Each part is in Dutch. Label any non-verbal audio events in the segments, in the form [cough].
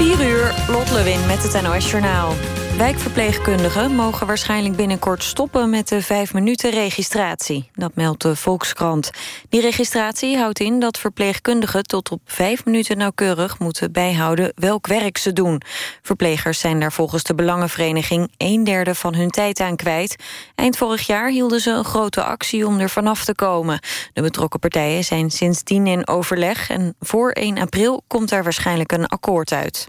4 uur, Lot Lewin met het NOS Journaal. Wijkverpleegkundigen mogen waarschijnlijk binnenkort stoppen met de 5 minuten registratie. Dat meldt de Volkskrant. Die registratie houdt in dat verpleegkundigen tot op 5 minuten nauwkeurig moeten bijhouden welk werk ze doen. Verplegers zijn daar volgens de Belangenvereniging een derde van hun tijd aan kwijt. Eind vorig jaar hielden ze een grote actie om er vanaf te komen. De betrokken partijen zijn sindsdien in overleg en voor 1 april komt daar waarschijnlijk een akkoord uit.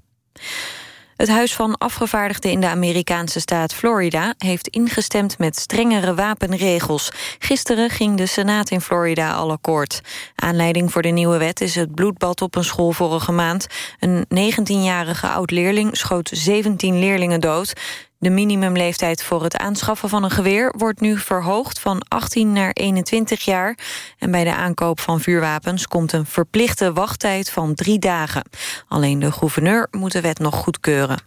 Het Huis van Afgevaardigden in de Amerikaanse staat Florida... heeft ingestemd met strengere wapenregels. Gisteren ging de Senaat in Florida al akkoord. Aanleiding voor de nieuwe wet is het bloedbad op een school vorige maand. Een 19-jarige oud-leerling schoot 17 leerlingen dood. De minimumleeftijd voor het aanschaffen van een geweer... wordt nu verhoogd van 18 naar 21 jaar. En bij de aankoop van vuurwapens komt een verplichte wachttijd van drie dagen. Alleen de gouverneur moet de wet nog goedkeuren.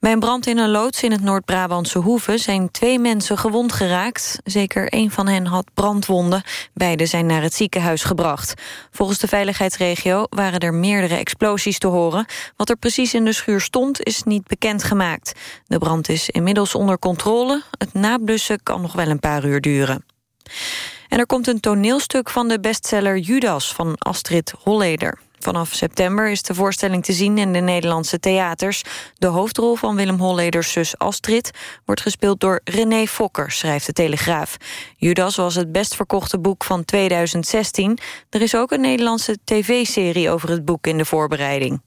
Bij een brand in een loods in het Noord-Brabantse Hoeve zijn twee mensen gewond geraakt. Zeker één van hen had brandwonden. Beide zijn naar het ziekenhuis gebracht. Volgens de veiligheidsregio waren er meerdere explosies te horen. Wat er precies in de schuur stond is niet bekendgemaakt. De brand is inmiddels onder controle. Het nablussen kan nog wel een paar uur duren. En er komt een toneelstuk van de bestseller Judas van Astrid Holleder. Vanaf september is de voorstelling te zien in de Nederlandse theaters. De hoofdrol van Willem Holleders zus Astrid wordt gespeeld door René Fokker, schrijft de Telegraaf. Judas was het best verkochte boek van 2016. Er is ook een Nederlandse tv-serie over het boek in de voorbereiding.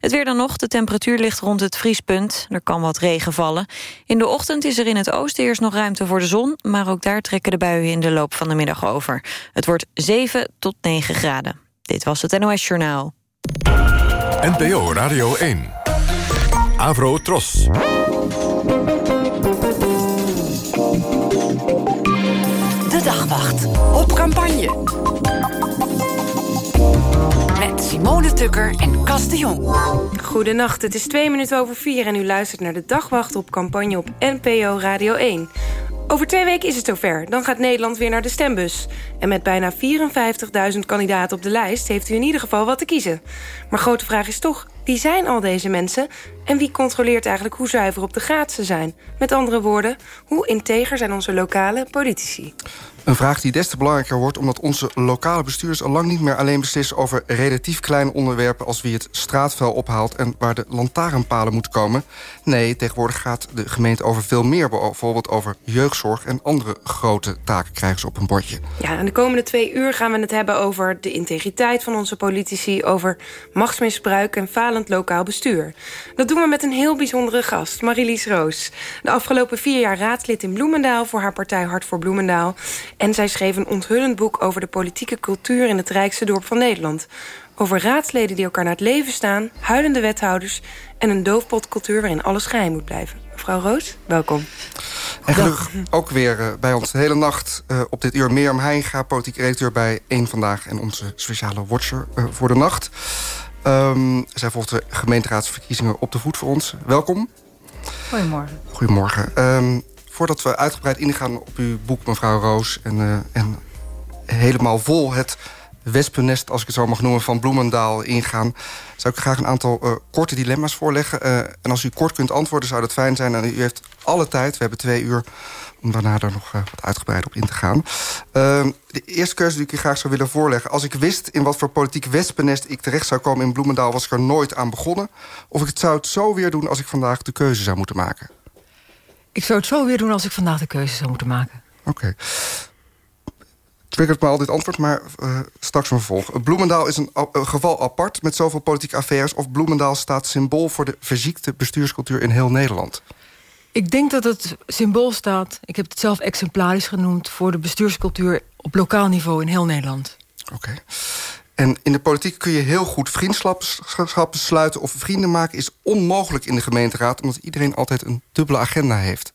Het weer dan nog, de temperatuur ligt rond het vriespunt. Er kan wat regen vallen. In de ochtend is er in het oosten eerst nog ruimte voor de zon... maar ook daar trekken de buien in de loop van de middag over. Het wordt 7 tot 9 graden. Dit was het NOS Journaal. NPO Radio 1. Avro Tros. De Dagwacht. Op campagne. Simone en Cas de. Goedenacht, het is twee minuten over vier... en u luistert naar de Dagwacht op campagne op NPO Radio 1. Over twee weken is het zover. Dan gaat Nederland weer naar de stembus. En met bijna 54.000 kandidaten op de lijst... heeft u in ieder geval wat te kiezen. Maar grote vraag is toch, wie zijn al deze mensen... en wie controleert eigenlijk hoe zuiver op de graad ze zijn? Met andere woorden, hoe integer zijn onze lokale politici? Een vraag die des te belangrijker wordt... omdat onze lokale bestuurders al lang niet meer alleen beslissen... over relatief kleine onderwerpen als wie het straatvuil ophaalt... en waar de lantaarnpalen moeten komen. Nee, tegenwoordig gaat de gemeente over veel meer. Bijvoorbeeld over jeugdzorg en andere grote taken krijgen ze op een bordje. Ja, en de komende twee uur gaan we het hebben over de integriteit van onze politici... over machtsmisbruik en falend lokaal bestuur. Dat doen we met een heel bijzondere gast, Marilies Roos. De afgelopen vier jaar raadslid in Bloemendaal... voor haar partij Hart voor Bloemendaal... En zij schreef een onthullend boek over de politieke cultuur... in het rijkste dorp van Nederland. Over raadsleden die elkaar naar het leven staan... huilende wethouders en een doofpotcultuur... waarin alles geheim moet blijven. Mevrouw Roos, welkom. En gelukkig ook weer uh, bij ons de hele nacht uh, op dit uur... Mirjam Heinga, politiek redacteur bij Eén Vandaag... en onze speciale watcher uh, voor de nacht. Um, zij volgt de gemeenteraadsverkiezingen op de voet voor ons. Welkom. Goedemorgen. Goedemorgen. Um, voordat we uitgebreid ingaan op uw boek, mevrouw Roos... en, uh, en helemaal vol het wespennest, als ik het zo mag noemen... van Bloemendaal ingaan, zou ik graag een aantal uh, korte dilemma's voorleggen. Uh, en als u kort kunt antwoorden, zou dat fijn zijn. En u heeft alle tijd, we hebben twee uur... om daarna er nog wat uitgebreid op in te gaan. Ehm, de eerste keuze die ik u graag zou willen voorleggen... als ik wist in wat voor politiek wespennest ik terecht zou komen in Bloemendaal... was ik er nooit aan begonnen. Of ik zou het zo weer doen als ik vandaag de keuze zou moeten maken. Ik zou het zo weer doen als ik vandaag de keuze zou moeten maken. Oké. Okay. Triggert me al dit antwoord, maar uh, straks een vervolg. Bloemendaal is een, een, geval apart met zoveel politieke affaires... of Bloemendaal staat symbool voor de verziekte bestuurscultuur in heel Nederland? Ik denk dat het symbool staat, ik heb het zelf exemplarisch genoemd... voor de bestuurscultuur op lokaal niveau in heel Nederland. Oké. Okay. En in de politiek kun je heel goed vriendschappen sluiten... of vrienden maken is onmogelijk in de gemeenteraad... omdat iedereen altijd een dubbele agenda heeft.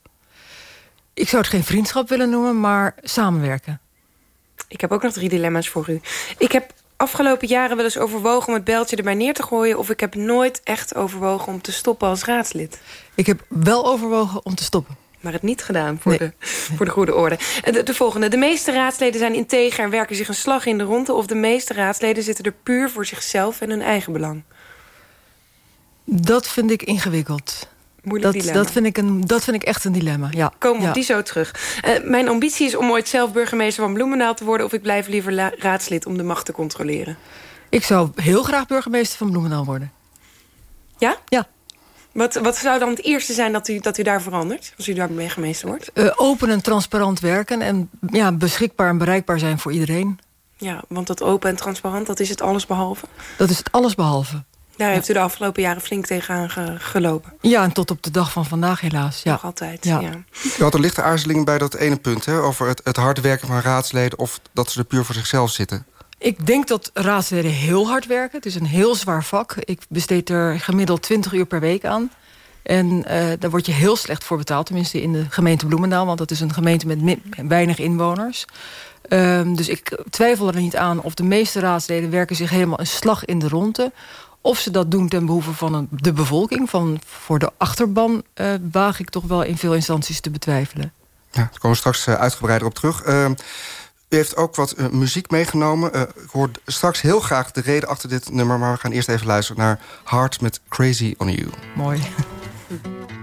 Ik zou het geen vriendschap willen noemen, maar samenwerken. Ik heb ook nog drie dilemma's voor u. Ik heb afgelopen jaren wel eens overwogen om het beltje erbij neer te gooien... of ik heb nooit echt overwogen om te stoppen als raadslid. Ik heb wel overwogen om te stoppen. Maar het niet gedaan, voor, nee. de, voor de goede orde. De, de, volgende. De meeste raadsleden zijn integer en werken zich een slag in de ronde... of de meeste raadsleden zitten er puur voor zichzelf en hun eigen belang? Dat vind ik ingewikkeld. Moeilijk dat, dilemma. dat, vind ik een, dat vind ik echt een dilemma, ja. Komen we ja. op die zo terug. Uh, mijn ambitie is om ooit zelf burgemeester van Bloemendaal te worden... of ik blijf liever raadslid om de macht te controleren? Ik zou heel graag burgemeester van Bloemendaal worden. Ja? Ja. Wat, wat zou dan het eerste zijn dat u, dat u daar verandert? Als u daar burgemeester wordt? Uh, open en transparant werken. En ja, beschikbaar en bereikbaar zijn voor iedereen. Ja, want dat open en transparant, dat is het allesbehalve? Dat is het allesbehalve. Daar ja. heeft u de afgelopen jaren flink tegenaan ge gelopen. Ja, en tot op de dag van vandaag helaas. Ja. Nog altijd, ja. ja. U had een lichte aarzeling bij dat ene punt... Hè, over het, het hard werken van raadsleden... of dat ze er puur voor zichzelf zitten. Ik denk dat raadsleden heel hard werken. Het is een heel zwaar vak. Ik besteed er gemiddeld 20 uur per week aan. En uh, daar word je heel slecht voor betaald. Tenminste in de gemeente Bloemendaal. Want dat is een gemeente met weinig inwoners. Um, dus ik twijfel er niet aan of de meeste raadsleden... werken zich helemaal een slag in de ronde. Of ze dat doen ten behoeve van de bevolking. Van, voor de achterban uh, waag ik toch wel in veel instanties te betwijfelen. Ja, daar komen we straks uh, uitgebreider op terug. Uh, u heeft ook wat uh, muziek meegenomen. Uh, ik hoor straks heel graag de reden achter dit nummer... maar we gaan eerst even luisteren naar Heart met Crazy on You. Mooi. [laughs]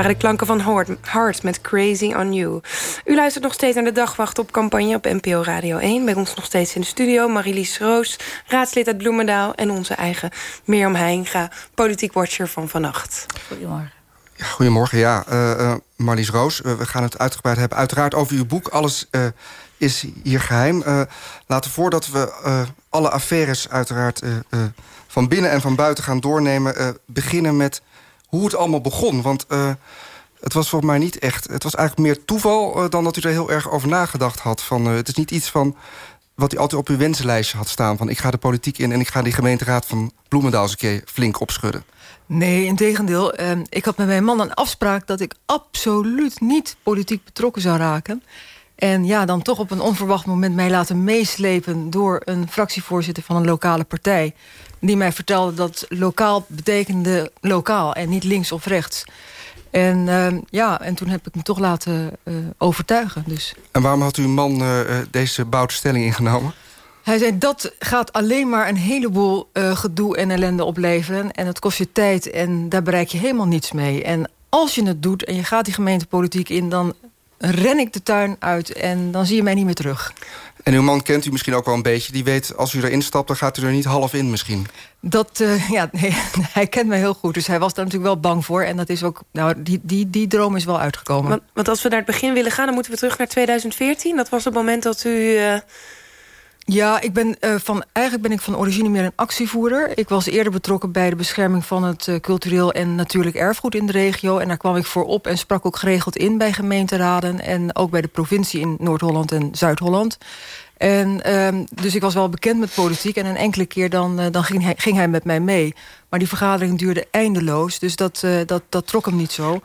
waren de klanken van Hart met Crazy on You. U luistert nog steeds naar de dagwacht op campagne op NPO Radio 1. Bij ons nog steeds in de studio Marilies Roos, raadslid uit Bloemendaal... en onze eigen Mirjam Heinga, politiek watcher van vannacht. Goedemorgen. Ja, goedemorgen, ja. Uh, Marlies Roos, we gaan het uitgebreid hebben. Uiteraard over uw boek. Alles is hier geheim. laten voordat we alle affaires uiteraard van binnen en van buiten gaan doornemen... beginnen met hoe het allemaal begon. Want uh, het was volgens mij niet echt... Het was eigenlijk meer toeval uh, dan dat u er heel erg over nagedacht had. Van, uh, het is niet iets van wat u altijd op uw wensenlijstje had staan. Van ik ga de politiek in en ik ga die gemeenteraad van Bloemendaal eens een keer flink opschudden. Nee, in tegendeel. ik had met mijn man een afspraak dat ik absoluut niet politiek betrokken zou raken. En ja, dan toch op een onverwacht moment mij laten meeslepen... door een fractievoorzitter van een lokale partij die mij vertelde dat lokaal betekende lokaal... en niet links of rechts. En, uh, ja, en toen heb ik me toch laten uh, overtuigen. Dus. En waarom had uw man uh, deze bouwstelling ingenomen? Hij zei, dat gaat alleen maar een heleboel gedoe en ellende opleveren. En het kost je tijd en daar bereik je helemaal niets mee. En als je het doet en je gaat die gemeentepolitiek in... dan ren ik de tuin uit en dan zie je mij niet meer terug. En uw man kent u misschien ook wel een beetje. Die weet, als u erin stapt, dan gaat u er niet half in misschien. Dat, uh, [laughs] ja, nee, [laughs] hij kent mij heel goed. Dus hij was daar natuurlijk wel bang voor. En dat is ook, nou, die, die, die droom is wel uitgekomen. Want, want als we naar het begin willen gaan, dan moeten we terug naar 2014. Dat was het moment dat u... Uh ja, ik ben, uh, van, eigenlijk ben ik van origine meer een actievoerder. Ik was eerder betrokken bij de bescherming van het uh, cultureel en natuurlijk erfgoed in de regio. En daar kwam ik voor op en sprak ook geregeld in bij gemeenteraden. En ook bij de provincie in Noord-Holland en Zuid-Holland. En uh, dus ik was wel bekend met politiek. En een enkele keer dan, uh, dan ging, hij, ging hij met mij mee. Maar die vergadering duurde eindeloos. Dus dat, dat, dat trok hem niet zo.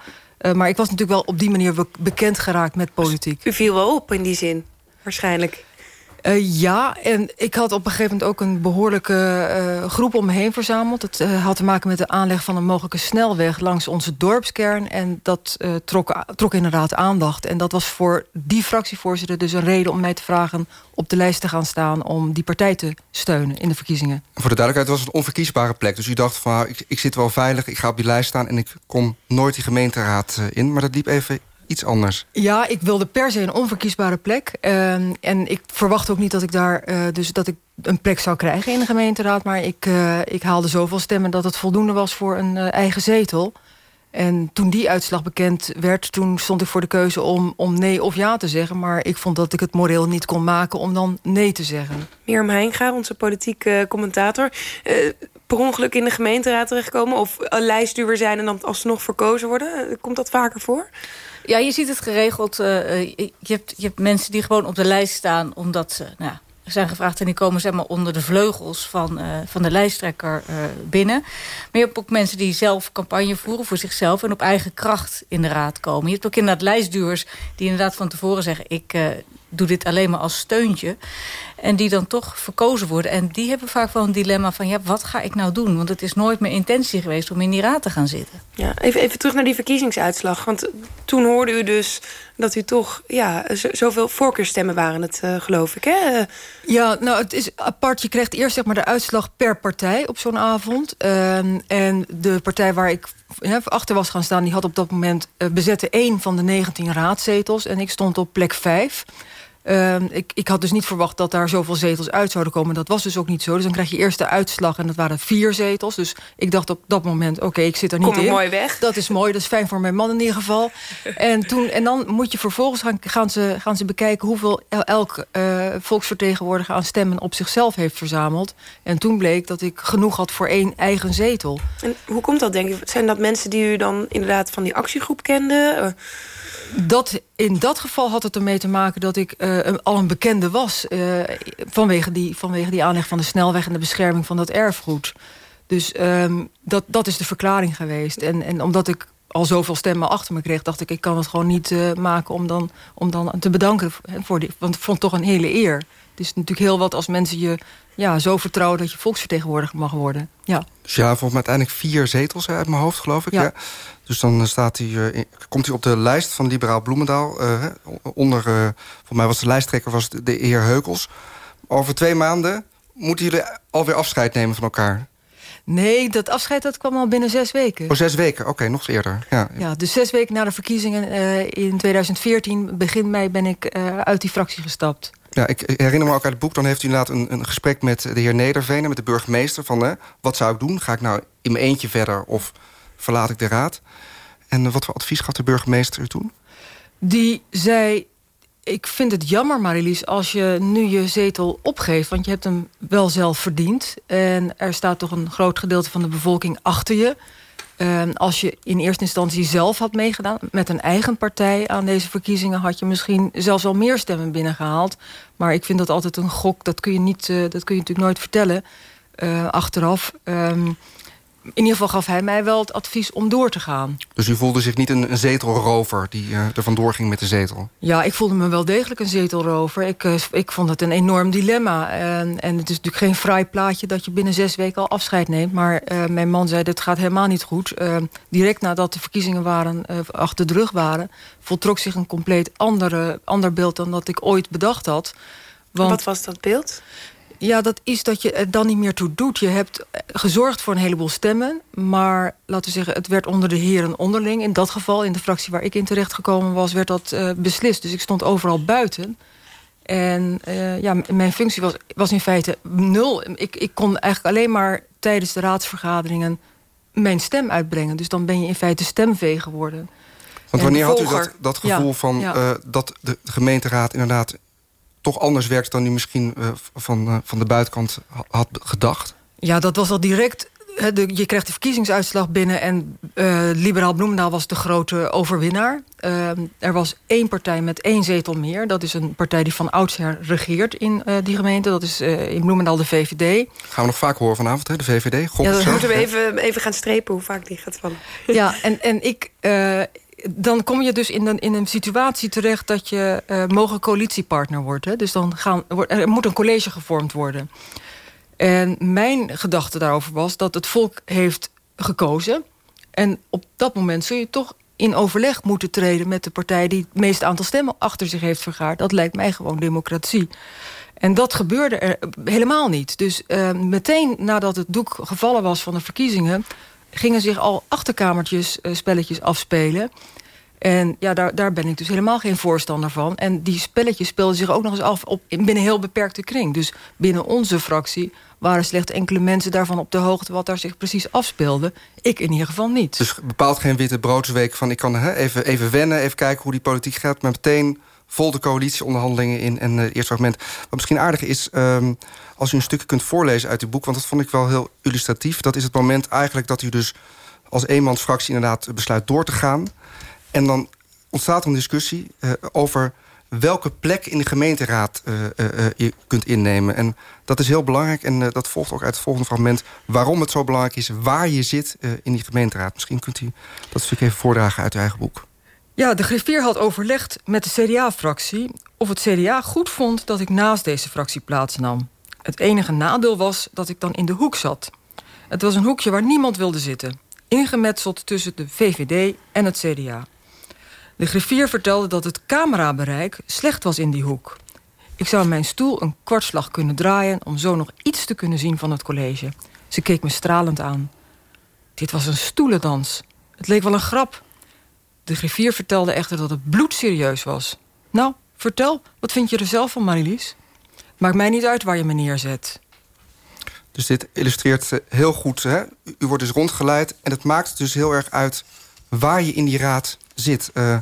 maar ik was natuurlijk wel op die manier bekend geraakt met politiek. U viel wel op in die zin, waarschijnlijk. Uh, ja, en ik had op een gegeven moment ook een behoorlijke uh, groep om me heen verzameld. Het uh, had te maken met de aanleg van een mogelijke snelweg langs onze dorpskern. En dat trok, trok inderdaad aandacht. En dat was voor die fractievoorzitter dus een reden om mij te vragen... op de lijst te gaan staan om die partij te steunen in de verkiezingen. Voor de duidelijkheid was het een onverkiesbare plek. Dus u dacht van, nou, ik, ik zit wel veilig, ik ga op die lijst staan... en ik kom nooit die gemeenteraad in. Maar dat liep even iets anders. Ja, ik wilde per se een onverkiesbare plek. Uh, en ik verwacht ook niet dat ik daar uh, dus dat ik een plek zou krijgen in de gemeenteraad. Maar ik, uh, ik haalde zoveel stemmen dat het voldoende was voor een uh, eigen zetel. En toen die uitslag bekend werd, toen stond ik voor de keuze om, om nee of ja te zeggen. Maar ik vond dat ik het moreel niet kon maken om dan nee te zeggen. Mirjam Heinga, onze politieke commentator. per ongeluk in de gemeenteraad terechtkomen of een lijstduwer zijn en dan alsnog verkozen worden. Komt dat vaker voor? Ja, je ziet het geregeld. Uh, je, hebt, je hebt mensen die gewoon op de lijst staan... omdat ze nou, zijn gevraagd en die komen zeg maar, onder de vleugels van, uh, van de lijsttrekker binnen. Maar je hebt ook mensen die zelf campagne voeren voor zichzelf... en op eigen kracht in de raad komen. Je hebt ook inderdaad lijstduurs die inderdaad van tevoren zeggen... ik doe dit alleen maar als steuntje. En die dan toch verkozen worden. En die hebben vaak wel een dilemma van... ja, wat ga ik nou doen? Want het is nooit mijn intentie geweest om in die raad te gaan zitten. Ja, even, even terug naar die verkiezingsuitslag. Want toen hoorde u dus dat u toch... ja, zoveel voorkeurstemmen waren het, uh, geloof ik, hè? Ja, nou, het is apart. Je krijgt eerst zeg maar de uitslag per partij op zo'n avond. Uh, en de partij waar ik achter was gaan staan... die had op dat moment uh, bezette één van de 19 raadzetels. En ik stond op plek 5... Uh, ik, ik had dus niet verwacht dat daar zoveel zetels uit zouden komen. Dat was dus ook niet zo. Dus dan krijg je eerst de uitslag en dat waren vier zetels. Dus ik dacht op dat moment, oké, ik zit er niet Kom in. mooi weg. Dat is mooi, dat is fijn voor mijn man in ieder geval. [laughs] en, toen, en dan moet je vervolgens gaan, gaan, ze, gaan ze bekijken... hoeveel elk uh, volksvertegenwoordiger aan stemmen op zichzelf heeft verzameld. En toen bleek dat ik genoeg had voor één eigen zetel. En hoe komt dat, denk je? Zijn dat mensen die u dan inderdaad van die actiegroep kende? Dat, in dat geval had het ermee te maken dat ik uh, al een bekende was... Uh, vanwege, die, vanwege die aanleg van de snelweg en de bescherming van dat erfgoed. Dus um, dat, dat is de verklaring geweest. En, en omdat ik al zoveel stemmen achter me kreeg... dacht ik, ik kan het gewoon niet uh, maken om dan, om dan te bedanken. Voor die, want ik vond het toch een hele eer. Het is natuurlijk heel wat als mensen je ja, zo vertrouwen... dat je volksvertegenwoordiger mag worden. Ja. Dus ja, volgens mij uiteindelijk vier zetels uit mijn hoofd, geloof ik. Ja. ja. Dus dan eh, staat hij, uh, komt hij op de lijst van Liberaal Bloemendaal. Uh, onder, uh, voor mij was de lijsttrekker was de, de heer Heukels. Over twee maanden moeten jullie alweer afscheid nemen van elkaar. Nee, dat afscheid dat kwam al binnen zes weken. Oh, zes weken, oké, nog eerder. Ja. ja, dus zes weken na de verkiezingen in 2014... begin mei ben ik uit die fractie gestapt. Ja, ik herinner me ook uit het boek... dan heeft u inderdaad een, een gesprek met de heer Nederveen... met de burgemeester van... Wat zou ik doen? Ga ik nou in mijn eentje verder of verlaat ik de raad? En wat voor advies gaf de burgemeester u toen? Die zei, ik vind het jammer, Marilies, als je nu je zetel opgeeft... want je hebt hem wel zelf verdiend. En er staat toch een groot gedeelte van de bevolking achter je. Ehm, als je in eerste instantie zelf had meegedaan... met een eigen partij aan deze verkiezingen... had je misschien zelfs al meer stemmen binnengehaald. Maar ik vind dat altijd een gok. Dat kun je, niet, uh, dat kun je natuurlijk nooit vertellen uh, achteraf. Um, in ieder geval gaf hij mij wel het advies om door te gaan. Dus u voelde zich niet een, een zetelrover die uh, er vandoor ging met de zetel? Ja, ik voelde me wel degelijk een zetelrover. Ik, uh, ik vond het een enorm dilemma. En, en het is natuurlijk geen fraai plaatje dat je binnen zes weken al afscheid neemt. Maar uh, mijn man zei, dat gaat helemaal niet goed. direct nadat de verkiezingen waren, achter de rug waren... voltrok zich een compleet andere, ander beeld dan dat ik ooit bedacht had. Want, Wat was dat beeld? Ja, dat is dat je het dan niet meer toe doet. Je hebt gezorgd voor een heleboel stemmen. Maar laten we zeggen, het werd onder de heren onderling. In dat geval, in de fractie waar ik in terecht gekomen was... werd dat uh, beslist. Dus ik stond overal buiten. En uh, ja, mijn functie was, was in feite nul. Ik, ik kon eigenlijk alleen maar tijdens de raadsvergaderingen... mijn stem uitbrengen. Dus dan ben je in feite stemvee geworden. Want wanneer had u dat, dat gevoel ja, van ja. Uh, dat de gemeenteraad inderdaad toch anders werkt dan u misschien uh, van, uh, van de buitenkant had gedacht? Ja, dat was al direct. He, de, je kreeg de verkiezingsuitslag binnen en uh, Liberaal Bloemendaal was de grote overwinnaar. er was één partij met één zetel meer. Dat is een partij die van oudsher regeert in die gemeente. Dat is in Bloemendaal de VVD. Gaan we nog vaak horen vanavond, hè? de VVD. God ja, dan moeten we even, even gaan strepen hoe vaak die gaat vallen. Ja, en, en ik dan kom je dus in een, in een situatie terecht... dat je uh, mogelijk coalitiepartner wordt. Hè? Dus dan gaan, er moet een college gevormd worden. En mijn gedachte daarover was dat het volk heeft gekozen. En op dat moment zul je toch in overleg moeten treden... met de partij die het meeste aantal stemmen achter zich heeft vergaard. Dat lijkt mij gewoon democratie. En dat gebeurde er helemaal niet. Dus uh, meteen nadat het doek gevallen was van de verkiezingen gingen zich al achterkamertjes uh, spelletjes afspelen. En ja, daar, daar ben ik dus helemaal geen voorstander van. En die spelletjes speelden zich ook nog eens af op, binnen een heel beperkte kring. Dus binnen onze fractie waren slechts enkele mensen daarvan op de hoogte... wat daar zich precies afspeelde. Ik in ieder geval niet. Dus bepaald geen witte broodsweek van... ik kan hè, even, even wennen, even kijken hoe die politiek gaat... maar meteen vol de coalitieonderhandelingen in. En het eerste moment. Wat misschien aardig is, um, als u een stukje kunt voorlezen uit uw boek... want dat vond ik wel heel illustratief. Dat is het moment eigenlijk dat u dus als eenmansfractie... inderdaad besluit door te gaan... En dan ontstaat een discussie uh, over welke plek in de gemeenteraad uh, je kunt innemen. En dat is heel belangrijk en dat volgt ook uit het volgende fragment... waarom het zo belangrijk is waar je zit in die gemeenteraad. Misschien kunt u dat stuk even voordragen uit uw eigen boek. Ja, de griffier had overlegd met de CDA-fractie... of het CDA goed vond dat ik naast deze fractie plaatsnam. Het enige nadeel was dat ik dan in de hoek zat. Het was een hoekje waar niemand wilde zitten. Ingemetseld tussen de VVD en het CDA. De griffier vertelde dat het camerabereik slecht was in die hoek. Ik zou mijn stoel een kwartslag kunnen draaien... om zo nog iets te kunnen zien van het college. Ze keek me stralend aan. Dit was een stoelendans. Het leek wel een grap. De griffier vertelde echter dat het bloedserieus was. Nou, vertel, wat vind je er zelf van, Marilies? Maakt mij niet uit waar je me neerzet. Dus dit illustreert eh, heel goed. Hè? U wordt dus rondgeleid en het maakt dus heel erg uit... waar je in die raad zit. Uh,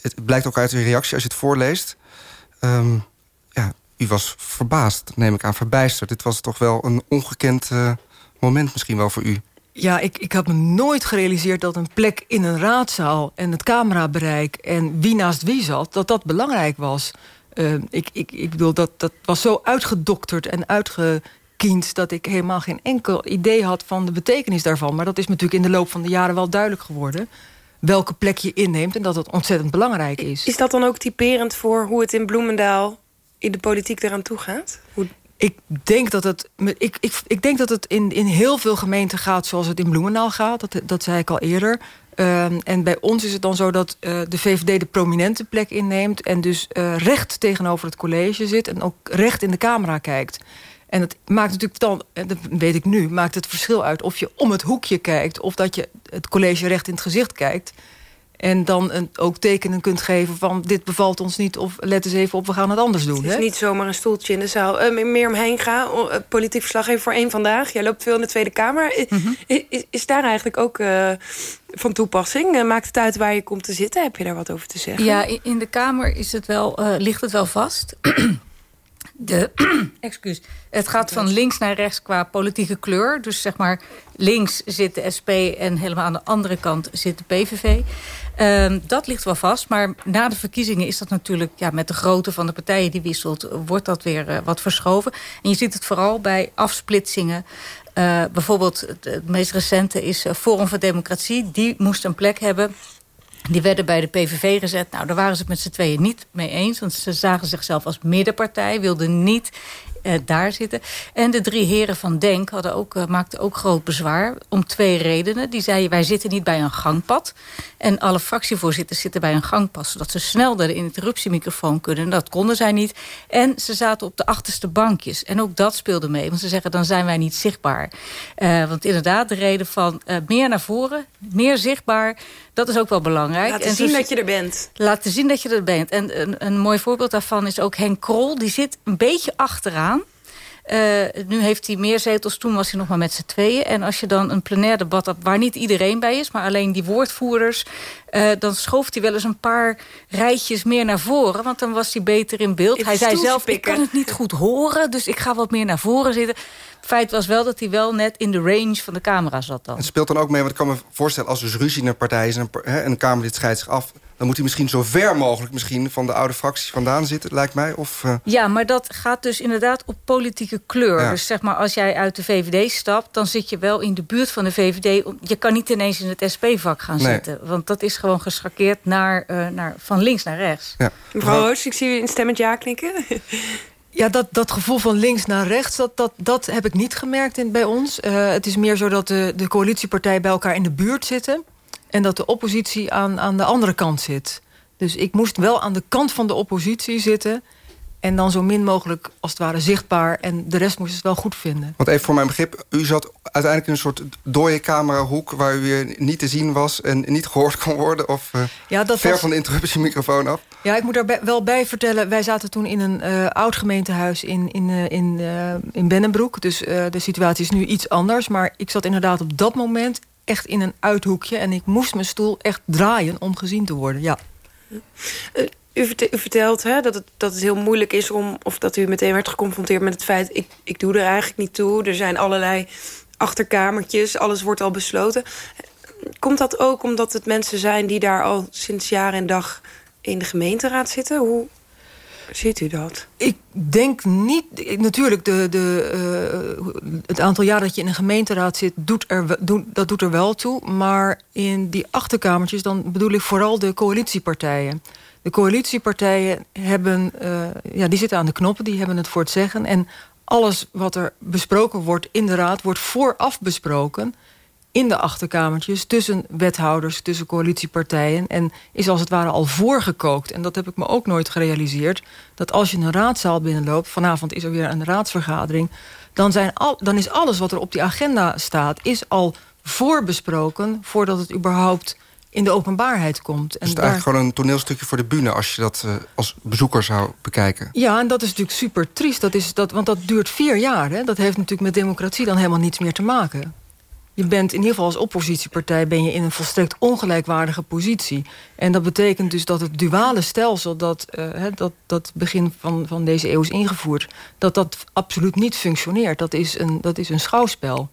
het blijkt ook uit uw reactie als je het voorleest. Um, ja, u was verbaasd, neem ik aan, verbijsterd. Dit was toch wel een ongekend uh, moment misschien wel voor u. Ja, ik, ik had me nooit gerealiseerd dat een plek in een raadzaal... en het camerabereik en wie naast wie zat, dat dat belangrijk was. Uh, ik, ik, ik bedoel, dat, dat was zo uitgedokterd en uitgekiend... dat ik helemaal geen enkel idee had van de betekenis daarvan. Maar dat is natuurlijk in de loop van de jaren wel duidelijk geworden welke plek je inneemt... en dat het ontzettend belangrijk is. Is dat dan ook typerend voor hoe het in Bloemendaal... in de politiek eraan toe gaat? Hoe... Ik denk dat het, ik, ik, ik denk dat het in, in heel veel gemeenten gaat zoals het in Bloemendaal gaat. Dat, dat zei ik al eerder. Um, en bij ons is het dan zo dat uh, de VVD de prominente plek inneemt... en dus uh, recht tegenover het college zit en ook recht in de camera kijkt. En het maakt natuurlijk dan, en dat weet ik nu, maakt het verschil uit of je om het hoekje kijkt of dat je het college recht in het gezicht kijkt. En dan een, ook tekenen kunt geven van dit bevalt ons niet... of let eens even op, we gaan het anders doen. Het is niet zomaar een stoeltje in de zaal. Uh, meer omheen gaan, uh, politiek verslaggever voor één vandaag. Jij loopt veel in de Tweede Kamer. Mhm. is, is, daar eigenlijk ook uh, van toepassing? maakt het uit waar je komt te zitten? Heb je daar wat over te zeggen? Ja, in de Kamer is het wel, ligt het wel vast... [clears throat] De, [clears throat] excuus, het gaat van links naar rechts qua politieke kleur. Dus zeg maar links zit de SP en helemaal aan de andere kant zit de PVV. Ehm, dat ligt wel vast, maar na de verkiezingen is dat natuurlijk... Ja, met de grootte van de partijen die wisselt, wordt dat weer uh, wat verschoven. En je ziet het vooral bij afsplitsingen. Uh, bijvoorbeeld, het, meest recente is uh, Forum voor Democratie. Die moest een plek hebben die werden bij de PVV gezet. Nou, daar waren ze het met z'n tweeën niet mee eens. Want ze zagen zichzelf als middenpartij. Wilden niet daar zitten. En de drie heren van Denk hadden ook, uh, maakten ook groot bezwaar. Om twee redenen. Die zeiden, wij zitten niet bij een gangpad. En alle fractievoorzitters zitten bij een gangpad. Zodat ze snel de interruptiemicrofoon kunnen. Dat konden zij niet. En ze zaten op de achterste bankjes. En ook dat speelde mee. Want ze zeggen, dan zijn wij niet zichtbaar. Uh, want inderdaad, de reden van meer naar voren. Meer zichtbaar. Dat is ook wel belangrijk. Laten en zien dat je er bent. Laten zien dat je er bent. En een, een mooi voorbeeld daarvan is ook Henk Krol. Die zit een beetje achteraan. Uh, nu heeft hij meer zetels, toen was hij nog maar met z'n tweeën. En als je dan een plenair debat hebt waar niet iedereen bij is... maar alleen die woordvoerders... Uh, dan schooft hij wel eens een paar rijtjes meer naar voren. Want dan was hij beter in beeld. hij zei zelf, ik kan het niet goed horen... dus ik ga wat meer naar voren zitten. Feit was wel dat hij wel net in de range van de camera zat dan. Het speelt dan ook mee, want ik kan me voorstellen... als er dus ruzie in een partij is en een, een Kamerlid scheidt zich af... dan moet hij misschien zo ver mogelijk misschien van de oude fractie vandaan zitten, lijkt mij. Of, uh... Ja, maar dat gaat dus inderdaad op politieke kleur. Ja. Dus zeg maar, als jij uit de VVD stapt... dan zit je wel in de buurt van de VVD. Je kan niet ineens in het SP-vak gaan nee. zitten. Want dat is gewoon geschakeerd naar, uh, naar, van links naar rechts. Ja. Mevrouw Roos, ik zie u in stemmend ja knikken. [laughs] Ja, dat, dat gevoel van links naar rechts, dat, dat, dat heb ik niet gemerkt in, bij ons. Uh, het is meer zo dat de, de coalitiepartijen bij elkaar in de buurt zitten... en dat de oppositie aan, aan de andere kant zit. Dus ik moest wel aan de kant van de oppositie zitten... En dan zo min mogelijk, als het ware, zichtbaar. En de rest moest het wel goed vinden. Want even voor mijn begrip, u zat uiteindelijk in een soort dode camerahoek... waar u weer niet te zien was en niet gehoord kon worden... of uh, ja, dat ver was... van de interruptiemicrofoon af? Ja, ik moet daar wel bij vertellen... wij zaten toen in een uh, oud gemeentehuis in, in, uh, in, in Bennenbroek. Dus de situatie is nu iets anders. Maar ik zat inderdaad op dat moment echt in een uithoekje... en ik moest mijn stoel echt draaien om gezien te worden, ja. U, vertelt hè, dat, het, dat het heel moeilijk is om... of dat u meteen werd geconfronteerd met het feit... ik, ik doe er eigenlijk niet toe. Er zijn allerlei achterkamertjes. Alles wordt al besloten. Komt dat ook omdat het mensen zijn... die daar al sinds jaar en dag in de gemeenteraad zitten? Hoe ziet u dat? Ik denk niet... Natuurlijk, de, de, uh, het aantal jaar dat je in een gemeenteraad zit... Doet er, dat doet er wel toe. Maar in die achterkamertjes... dan bedoel ik vooral de coalitiepartijen... De coalitiepartijen hebben, uh, ja, die zitten aan de knoppen, die hebben het voor het zeggen. En alles wat er besproken wordt in de raad wordt vooraf besproken in de achterkamertjes tussen wethouders, tussen coalitiepartijen... en is als het ware al voorgekookt. En dat heb ik me ook nooit gerealiseerd... dat als je een raadzaal binnenloopt... vanavond is er weer een raadsvergadering... dan, zijn al, dan is alles wat er op die agenda staat... is al voorbesproken voordat het überhaupt in de openbaarheid komt. En dus het daar... eigenlijk gewoon een toneelstukje voor de bühne... als je dat uh, als bezoeker zou bekijken? Ja, en dat is natuurlijk super triest. Dat is dat, want dat duurt vier jaar. Hè? Dat heeft natuurlijk met democratie dan helemaal niets meer te maken. Je bent in ieder geval als oppositiepartij... ben je in een volstrekt ongelijkwaardige positie. En dat betekent dus dat het duale stelsel... dat, uh, dat, dat begin van, van deze eeuw is ingevoerd... dat dat absoluut niet functioneert. Dat is een, dat is een schouwspel.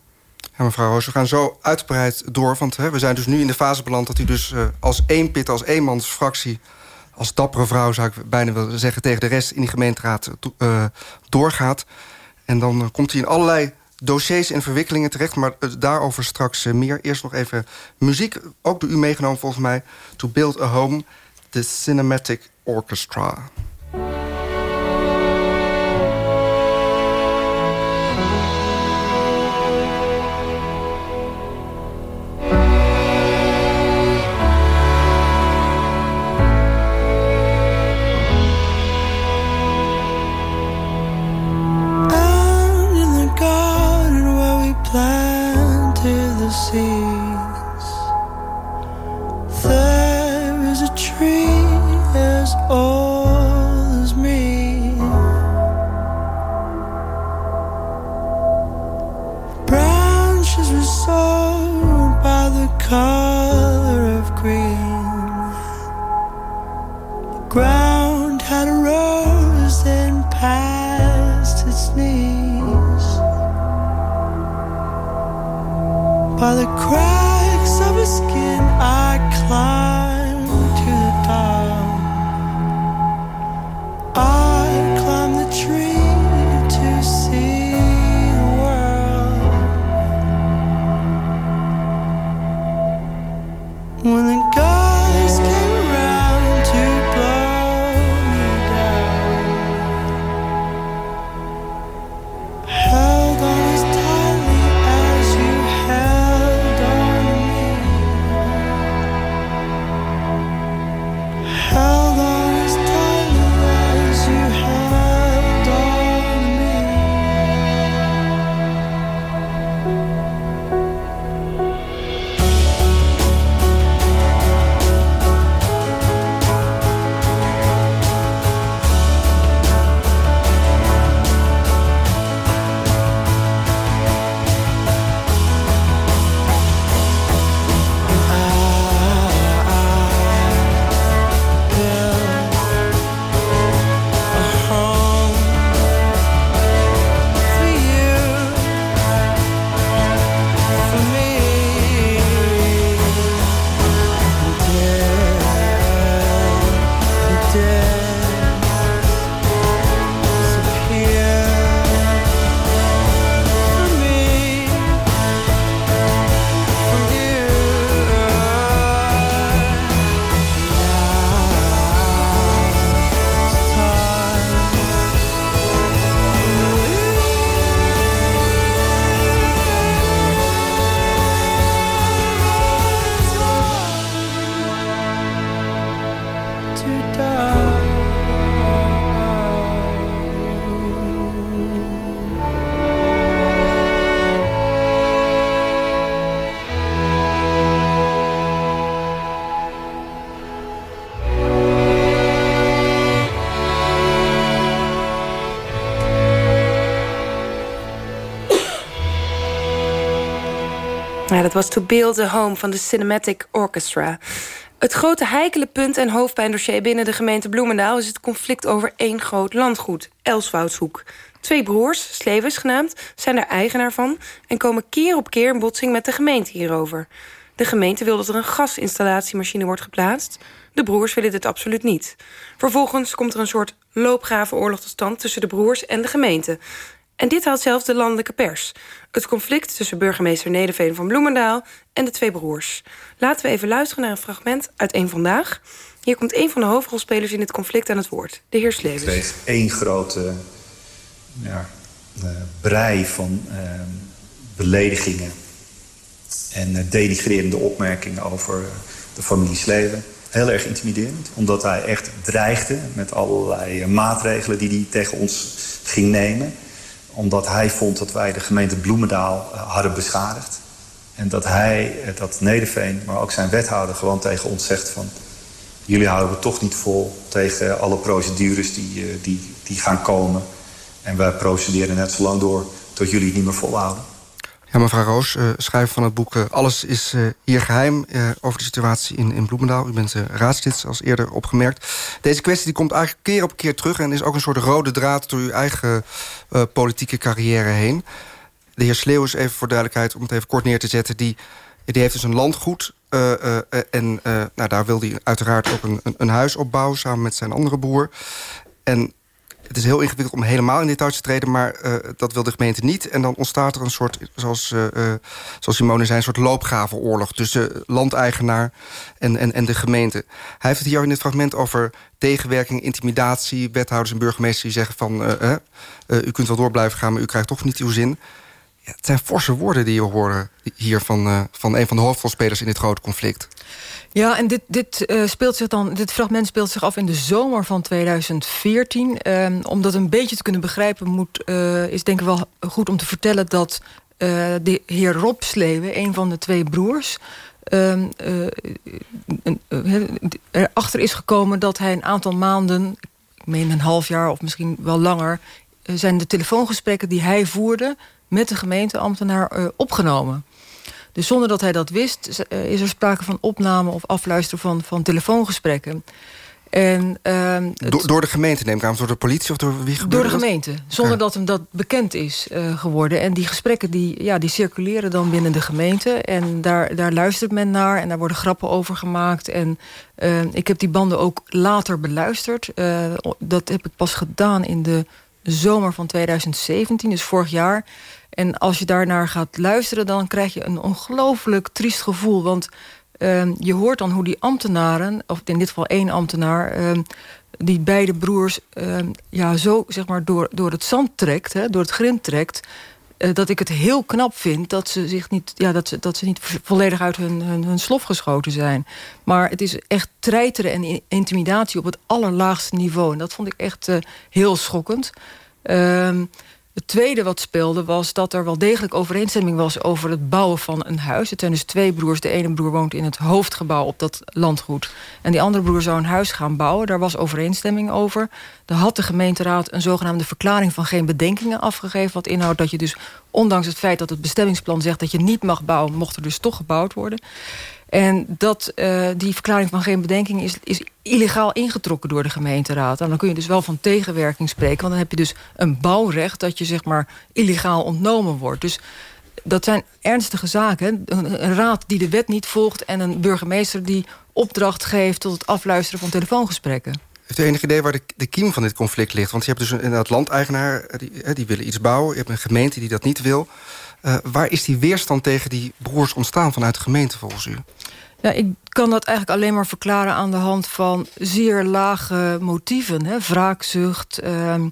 Ja, mevrouw Roos, we gaan zo uitgebreid door. Want hè, we zijn dus nu in de fase beland dat u dus uh, als één pit, als eenmansfractie... als dappere vrouw, zou ik bijna willen zeggen... tegen de rest in die gemeenteraad uh, doorgaat. En dan komt hij in allerlei dossiers en verwikkelingen terecht. Maar daarover straks meer. Eerst nog even muziek, ook door u meegenomen volgens mij. To Build a Home, the Cinematic Orchestra. By the cracks Dat was To Build a Home van de Cinematic Orchestra. Het grote heikele punt en hoofdpijndossier binnen de gemeente Bloemendaal... is het conflict over één groot landgoed, Elswoudshoek. Twee broers, Slevens genaamd, zijn er eigenaar van... en komen keer op keer in botsing met de gemeente hierover. De gemeente wil dat er een gasinstalatiemachine wordt geplaatst. De broers willen dit absoluut niet. Vervolgens komt er een soort loopgravenoorlog tot stand... tussen de broers en de gemeente. En dit haalt zelfs de landelijke pers. Het conflict tussen burgemeester Nederveen van Bloemendaal en de twee broers. Laten we even luisteren naar een fragment uit één Vandaag. Hier komt een van de hoofdrolspelers in het conflict aan het woord. De heer Slevens. Het is één grote ja, eh, brei van eh, beledigingen en eh, denigrerende opmerkingen over de familie Sleven. Heel erg intimiderend, omdat hij echt dreigde met allerlei maatregelen die hij tegen ons ging nemen. Omdat hij vond dat wij de gemeente Bloemendaal eh, hadden beschadigd. En dat hij, eh, dat Nederveen, maar ook zijn wethouder gewoon tegen ons zegt van... jullie houden we toch niet vol tegen alle procedures die, eh, die, die gaan komen. En wij procederen net zo lang door tot jullie het niet meer volhouden. Ja, mevrouw Roos, uh, schrijver van het boek uh, Alles is uh, hier geheim... over de situatie in, in Bloemendaal. U bent raadslid, zoals eerder opgemerkt. Deze kwestie die komt eigenlijk keer op keer terug... en is ook een soort rode draad door uw eigen politieke carrière heen. De heer Sleeuwers, even voor duidelijkheid, om het even kort neer te zetten... die, die heeft dus een landgoed... en nou, daar wil hij uiteraard ook een, een, een huis opbouwen... samen met zijn andere broer. En het is heel ingewikkeld om helemaal in details te treden... maar uh, dat wil de gemeente niet. En dan ontstaat er een soort, zoals, uh, uh, zoals Simone zei... een soort loopgravenoorlog tussen landeigenaar en, en, en de gemeente. Hij heeft het hier in dit fragment over tegenwerking, intimidatie... wethouders en burgemeesters die zeggen van... u kunt wel door blijven gaan, maar u krijgt toch niet uw zin. Ja, het zijn forse woorden die we horen hier van, van een van de hoofdrolspelers... in dit grote conflict. Ja, en dit, dit, uh, speelt zich dan, dit fragment speelt zich af in de zomer van 2014. Um, om dat een beetje te kunnen begrijpen... Moet, uh, is denk ik wel goed om te vertellen dat uh, de heer Rob Sleeuwen... een van de twee broers... Um, erachter is gekomen dat hij een aantal maanden... ik meen een half jaar of misschien wel langer... zijn de telefoongesprekken die hij voerde... met de gemeenteambtenaar opgenomen. Dus zonder dat hij dat wist, is er sprake van opname of afluisteren van, van telefoongesprekken. En, ehm, het- door de gemeente neem ik aan, door de politie of door wie door gebeurde de dat? gemeente, zonder dat hem dat bekend is eh, geworden. En die gesprekken die, ja, die circuleren dan binnen de gemeente. En daar, daar luistert men naar en daar worden grappen over gemaakt. En eh, ik heb die banden ook later beluisterd. Eh, dat heb ik pas gedaan in de zomer van 2017, dus vorig jaar. En als je daarnaar gaat luisteren, dan krijg je een ongelooflijk triest gevoel. Want Ehm, je hoort dan hoe die ambtenaren, of in dit geval één ambtenaar... ehm, die beide broers ehm, ja, zo zeg maar, door, door het zand trekt, hè, door het grind trekt... eh, dat ik het heel knap vind dat ze, zich niet, ja, dat ze, dat ze niet volledig uit hun, hun, hun slof geschoten zijn. Maar het is echt treiteren en intimidatie op het allerlaagste niveau. En dat vond ik echt eh, heel schokkend. Het tweede wat speelde was dat er wel degelijk overeenstemming was... over het bouwen van een huis. Het zijn dus twee broers. De ene broer woont in het hoofdgebouw op dat landgoed. En die andere broer zou een huis gaan bouwen. Daar was overeenstemming over. Daar had de gemeenteraad een zogenaamde verklaring van geen bedenkingen afgegeven. Wat inhoudt dat je dus, ondanks het feit dat het bestemmingsplan zegt... dat je niet mag bouwen, mocht er dus toch gebouwd worden. En dat, eh, die verklaring van geen bedenking is, is illegaal ingetrokken door de gemeenteraad. En dan kun je dus wel van tegenwerking spreken. Want dan heb je dus een bouwrecht dat je zeg maar illegaal ontnomen wordt. Dus dat zijn ernstige zaken. Een, raad die de wet niet volgt... en een burgemeester die opdracht geeft tot het afluisteren van telefoongesprekken. Heeft u enig idee waar de, kiem van dit conflict ligt? Want je hebt dus een, landeigenaar, eh, die, eh, die willen iets bouwen. Je hebt een gemeente die dat niet wil. Eh, waar is die weerstand tegen die broers ontstaan vanuit de gemeente volgens u? Ja, ik kan dat eigenlijk alleen maar verklaren aan de hand van zeer lage motieven. Hè? Wraakzucht. ehm,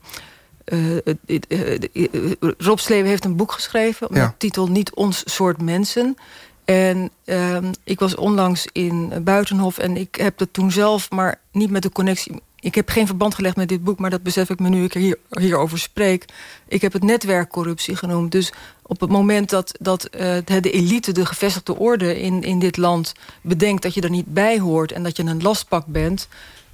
eh, eh, Rob Sleeuwen heeft een boek geschreven met Ja. titel Niet ons soort mensen. En ehm, ik was onlangs in Buitenhof en ik heb dat toen zelf, maar niet met de connectie. Ik heb geen verband gelegd met dit boek, maar dat besef ik me nu ik er hier, hierover spreek. Ik heb het netwerkcorruptie genoemd. Dus op het moment dat, dat eh, de elite, de gevestigde orde in, in dit land... bedenkt dat je er niet bij hoort en dat je een lastpak bent...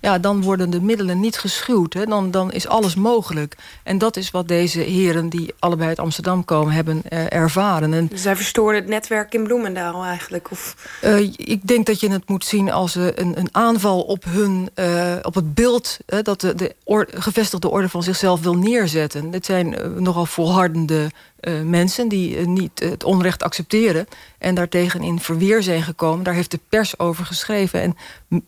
ja, dan worden de middelen niet geschuwd. Hè? Dan, dan is alles mogelijk. En dat is wat deze heren die allebei uit Amsterdam komen... hebben eh, ervaren. En Dus zij verstoorden het netwerk in Bloemendaal eigenlijk. Of... eh, ik denk dat je het moet zien als eh, een, een aanval op, hun, op het beeld... dat de, de or- gevestigde orde van zichzelf wil neerzetten. Dit zijn nogal volhardende eh, mensen die eh, niet het onrecht accepteren... en daartegen in verweer zijn gekomen. Daar heeft de pers over geschreven. En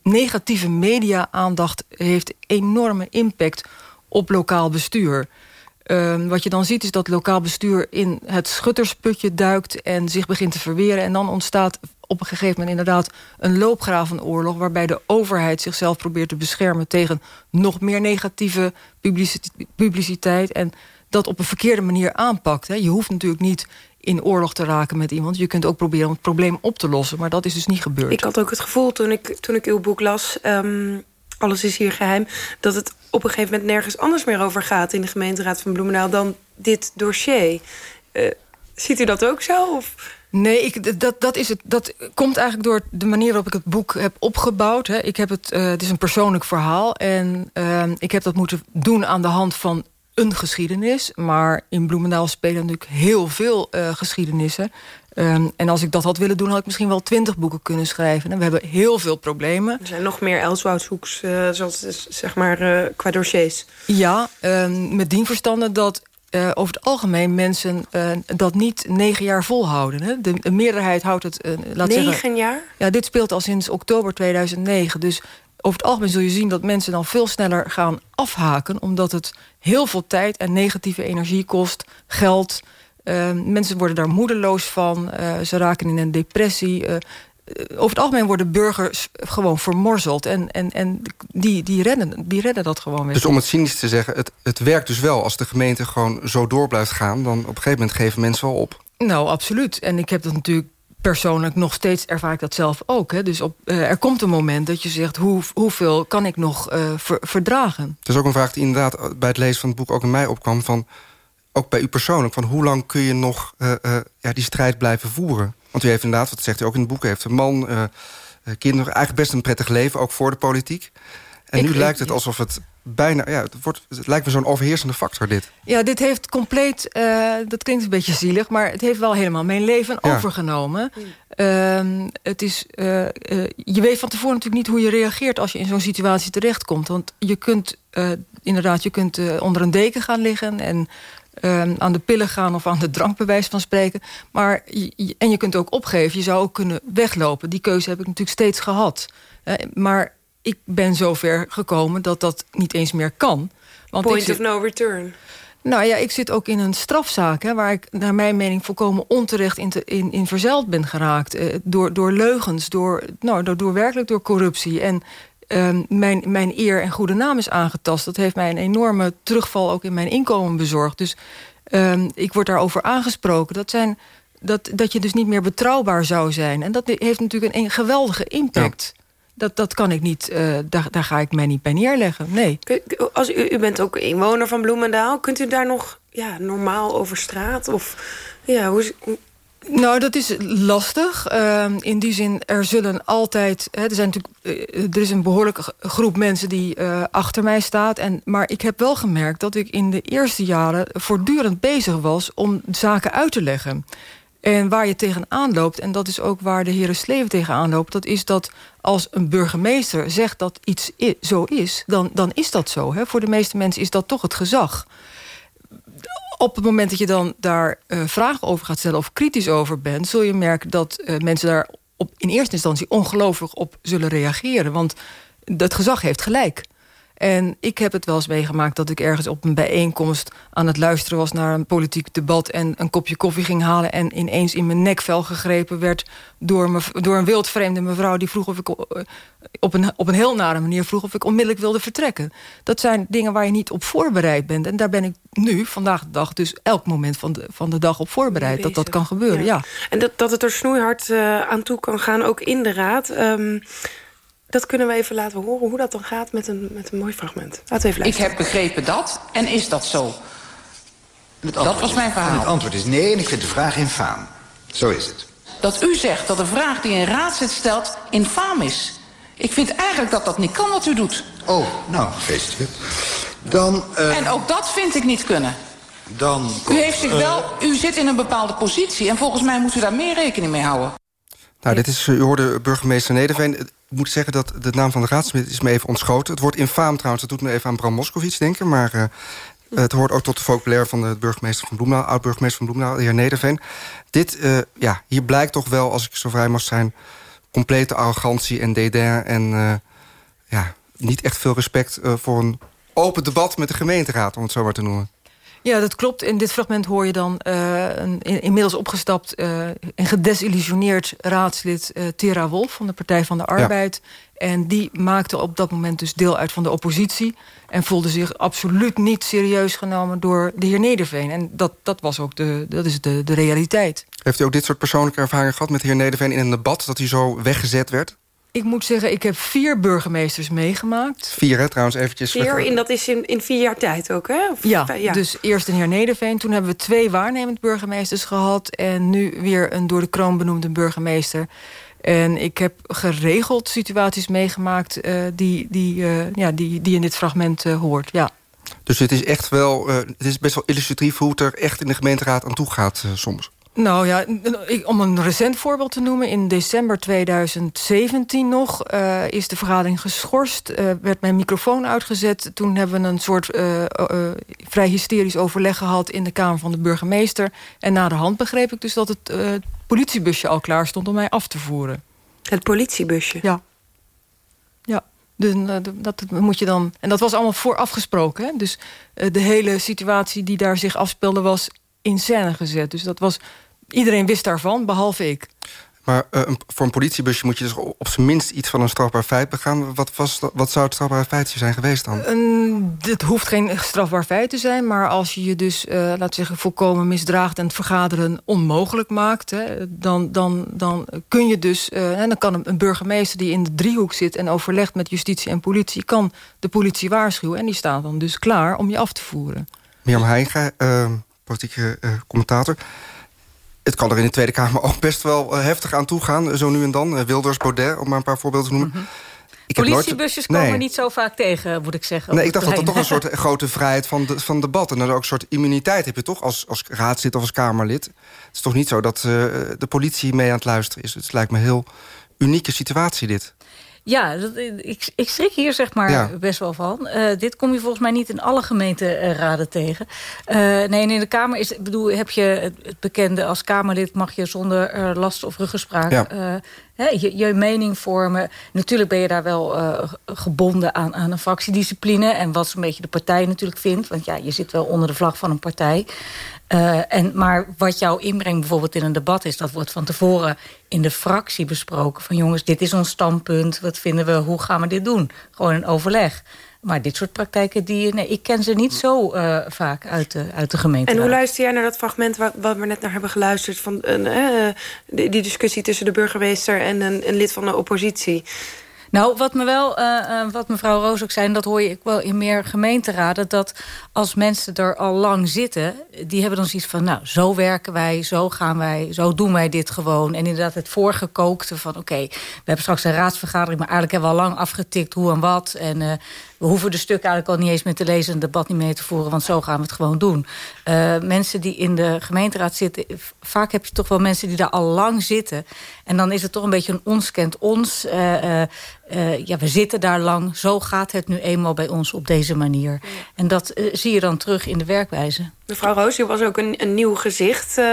negatieve media-aandacht heeft enorme impact op lokaal bestuur. Ehm, wat je dan ziet is dat lokaal bestuur in het schuttersputje duikt... en zich begint te verweren. En dan ontstaat op een gegeven moment inderdaad een loopgravenoorlog... waarbij de overheid zichzelf probeert te beschermen... tegen nog meer negatieve publici- publiciteit... en dat op een verkeerde manier aanpakt. Hè. Je hoeft natuurlijk niet in oorlog te raken met iemand. Je kunt ook proberen om het probleem op te lossen. Maar dat is dus niet gebeurd. Ik had ook het gevoel toen ik, toen ik uw boek las... ehm, Alles is hier geheim... dat het op een gegeven moment nergens anders meer over gaat... in de gemeenteraad van Bloemendaal dan dit dossier. Eh, ziet u dat ook zo? Of... Nee, ik, dat, dat, is het, dat komt eigenlijk door de manier waarop ik het boek heb opgebouwd. Hè. Ik heb het, eh, het is een persoonlijk verhaal. En ehm, ik heb dat moeten doen aan de hand van een geschiedenis. Maar in Bloemendaal spelen natuurlijk heel veel eh, geschiedenissen. Ehm, en als ik dat had willen doen, had ik misschien wel twintig boeken kunnen schrijven. En we hebben heel veel problemen. Er zijn nog meer Elswoudshoeks, eh zoals dus, zeg maar eh, qua dossiers. Ja, ehm, met dien verstande dat eh, over het algemeen mensen eh, dat niet negen jaar volhouden. Hè? De, de meerderheid houdt het, eh, laat zeggen... Negen jaar? Ja, dit speelt al sinds oktober 2009. Dus over het algemeen zul je zien dat mensen dan veel sneller gaan afhaken... omdat het heel veel tijd en negatieve energie kost, geld. Eh, mensen worden daar moedeloos van. eh, ze raken in een depressie. eh, over het algemeen worden burgers gewoon vermorzeld. En, en, en die, die, redden, die redden dat gewoon weer. Dus om het cynisch te zeggen, het, het werkt dus wel. Als de gemeente gewoon zo door blijft gaan... dan op een gegeven moment geven mensen wel op. Nou, absoluut. En ik heb dat natuurlijk persoonlijk nog steeds ervaar ik dat zelf ook. Hè. Dus op, eh, er komt een moment dat je zegt... Hoe, hoeveel kan ik nog eh, ver- verdragen? Het is ook een vraag die inderdaad bij het lezen van het boek ook in mij opkwam... van ook bij u persoonlijk, van hoe lang kun je nog eh, ja, die strijd blijven voeren? Want u heeft inderdaad, wat zegt u ook in het boek... heeft een man, kinderen, eigenlijk best een prettig leven... ook voor de politiek. En Ik- nu lijkt het alsof het bijna... Ja, het, wordt, het lijkt me zo'n overheersende factor, dit. Ja, dit heeft compleet, eh, dat klinkt een beetje zielig... maar het heeft wel helemaal mijn leven Ja. overgenomen. Ehm, het is, eh, eh, je weet van tevoren natuurlijk niet hoe je reageert... als je in zo'n situatie terechtkomt. Want je kunt inderdaad je kunt, onder een deken gaan liggen... en ehm, aan de pillen gaan of aan de drank bij wijze van spreken. Maar je- en je kunt ook opgeven. Je zou ook kunnen weglopen. Die keuze heb ik natuurlijk steeds gehad. Eh, maar ik ben zover gekomen dat dat niet eens meer kan. Want Point zit- of no return. nou ja, ik zit ook in een strafzaak... Hè, waar ik naar mijn mening volkomen onterecht in, te, in, in verzeild ben geraakt. eh, door, door leugens, door, nou, door, door werkelijk door corruptie. En ehm, mijn, mijn eer en goede naam is aangetast. Dat heeft mij een enorme terugval ook in mijn inkomen bezorgd. Dus ehm, ik word daarover aangesproken. Dat, zijn, dat, dat je dus niet meer betrouwbaar zou zijn. En dat heeft natuurlijk een, een geweldige impact. Dat, dat kan ik niet, eh, daar, daar ga ik mij niet bij neerleggen. Nee. Als u, u bent ook inwoner van Bloemendaal. Kunt u daar nog ja, normaal over straat? Of ja, hoe, is- hoe- Nou, dat is lastig. Ehm, in die zin, er zullen altijd... Hè, er, zijn natuurlijk, eh, er is een behoorlijke groep mensen die eh, achter mij staat. En, maar ik heb wel gemerkt dat ik in de eerste jaren... voortdurend bezig was om zaken uit te leggen. En waar je tegenaan loopt, en dat is ook waar de heren Sleven tegenaan loopt... dat is dat als een burgemeester zegt dat iets zo is... dan, dan is dat zo. Hè? Voor de meeste mensen is dat toch het gezag op het moment dat je dan daar eh, vragen over gaat stellen... of kritisch over bent, zul je merken dat eh, mensen daar op, in eerste instantie ongelooflijk op zullen reageren. Want dat gezag heeft gelijk. En ik heb het wel eens meegemaakt dat ik ergens op een bijeenkomst... aan het luisteren was naar een politiek debat... en een kopje koffie ging halen... en ineens in mijn nekvel gegrepen werd... door, me, door een wildvreemde mevrouw die vroeg of ik... eh, op een, op een heel nare manier vroeg of ik onmiddellijk wilde vertrekken. Dat zijn dingen waar je niet op voorbereid bent. En daar ben ik nu, vandaag de dag... dus elk moment van de, van de dag op voorbereid... dat dat kan gebeuren, ja. En dat, dat het er snoeihard eh, aan toe kan gaan, ook in de raad. Ehm, dat kunnen we even laten horen, hoe dat dan gaat met een, met een mooi fragment. Laten we even Ik luisteren. heb begrepen dat. En is dat zo? Dat was mijn En het verhaal. antwoord is nee en ik vind de vraag infaam. Zo is het. Dat u zegt dat de vraag die een raadslid stelt infaam is. Ik vind eigenlijk dat dat niet kan wat u doet. Oh, nou, gefeliciteerd. Dan, eh, En ook dat vind ik niet kunnen. dan... U heeft zich eh, wel, u zit in een bepaalde positie. En volgens mij moet u daar meer rekening mee houden. Nou, dit is, u hoorde burgemeester Nederveen. Moet zeggen dat de naam van de raadslid is me even ontschoten. Het wordt infaam trouwens, dat doet me even aan Bram Moskowitz denken. Maar eh, het hoort ook tot de vocabulaire van de burgemeester van Bloemendaal... oud-burgemeester van Bloemendaal, de heer Nederveen. Dit, eh, ja, hier blijkt toch wel, als ik zo vrij mag zijn... complete arrogantie en dédain en eh, ja, niet echt veel respect... eh, voor een open debat met de gemeenteraad, om het zo maar te noemen. Ja, dat klopt. In dit fragment hoor je dan eh, een in- inmiddels opgestapt eh, en gedesillusioneerd raadslid eh Tera Wolf van de Partij van de Arbeid. En die maakte op dat moment dus deel uit van de oppositie. En voelde zich absoluut niet serieus genomen door de heer Nederveen. En dat, dat was ook de, dat is de, de realiteit. Heeft u ook dit soort persoonlijke ervaringen gehad met de heer Nederveen... in een debat dat hij zo weggezet werd? Ik moet zeggen, ik heb vier burgemeesters meegemaakt. Vier, hè, trouwens, eventjes. Vier, in, dat is in, in vier jaar tijd ook, hè? Of- Ja, ja. dus eerst een heer Nederveen. Toen hebben we twee waarnemend burgemeesters gehad. En nu weer een door de kroon benoemde burgemeester. En ik heb geregeld situaties meegemaakt... eh, die, die, eh, ja, die, die in dit fragment eh, hoort, ja. Dus het is echt wel, eh, het is best wel illustratief hoe het er echt in de gemeenteraad aan toe gaat soms. Nou ja, ik- om een recent voorbeeld te noemen. In december 2017 nog eh, is de vergadering geschorst. eh, werd mijn microfoon uitgezet. Toen hebben we een soort eh, vrij hysterisch overleg gehad... in de Kamer van de burgemeester. En na de hand begreep ik dus dat het politiebusje al klaar stond... om mij af te voeren. Het politiebusje? Ja. Ja. Dus, dat moet je dan, en dat was allemaal voorafgesproken. Hè? Dus de hele situatie die daar zich afspeelde was in scène gezet. Dus dat was, iedereen wist daarvan, behalve ik. Maar eh, voor een politiebusje moet je dus op zijn minst iets van een strafbaar feit begaan. Wat, was, wat zou het strafbare feitje zijn geweest dan? Dit hoeft geen strafbaar feit te zijn, maar als je je dus, eh laten we zeggen, volkomen misdraagt en het vergaderen onmogelijk maakt, hè, dan, dan, dan kun je dus, eh, en dan kan een, burgemeester die in de driehoek zit en overlegt met justitie en politie, kan de politie waarschuwen en die staat dan dus klaar om je af te voeren. Mirjam Heiga, eh, politieke eh, commentator. Het kan er in de Tweede Kamer ook best wel eh, heftig aan toe gaan, zo nu en dan. Eh, Wilders, Baudet, om maar een paar voorbeelden te noemen. Ik heb Politiebusjes nooit- komen niet zo vaak tegen, moet ik zeggen. Nee, ik dacht dat er toch een soort [laughs] grote vrijheid van, de, van debat... en dan ook een soort immuniteit heb je toch als, als raadslid of als Kamerlid. Het is toch niet zo dat eh, de politie mee aan het luisteren is. Het lijkt me een heel unieke situatie dit. Ja, dat, ik, ik schrik hier zeg maar Ja. best wel van. Eh, dit kom je volgens mij niet in alle gemeenteraden tegen. Eh, nee, en in de Kamer is, ik bedoel, heb je het, bekende... als Kamerlid mag je zonder eh, last of ruggespraak... Ja. Hè, je, je mening vormen. Natuurlijk ben je daar wel eh, gebonden aan, aan een fractiediscipline... en wat zo'n beetje de partij natuurlijk vindt. Want ja, je zit wel onder de vlag van een partij. Eh, en, maar wat jouw inbreng bijvoorbeeld in een debat is... dat wordt van tevoren in de fractie besproken. Van jongens, dit is ons standpunt. Wat vinden we? Hoe gaan we dit doen? Gewoon een overleg. Maar dit soort praktijken, die, nee, ik ken ze niet zo eh, vaak uit de, uit de gemeente. En hoe luister jij naar dat fragment waar, wat we net naar hebben geluisterd... van een, eh, die, die discussie tussen de burgemeester en een, een lid van de oppositie? Nou, wat, me wel, eh, wat mevrouw Roos ook zei... en dat hoor je ook wel in meer gemeenteraden... dat als mensen er al lang zitten... die hebben dan zoiets van... nou, zo werken wij, zo gaan wij, zo doen wij dit gewoon. En inderdaad het voorgekookte van... oké, we hebben straks een raadsvergadering... maar eigenlijk hebben we al lang afgetikt hoe en wat. En we hoeven de stukken eigenlijk al niet eens meer te lezen... en het debat niet meer te voeren, want zo gaan we het gewoon doen. Eh, mensen die in de gemeenteraad zitten... vaak heb je toch wel mensen die daar al lang zitten... en dan is het toch een beetje een ons kent ons... eh, eh, eh, ja, we zitten daar lang. Zo gaat het nu eenmaal bij ons op deze manier. En dat zie je dan terug in de werkwijze. Mevrouw Roos, u was ook een, een nieuw gezicht eh,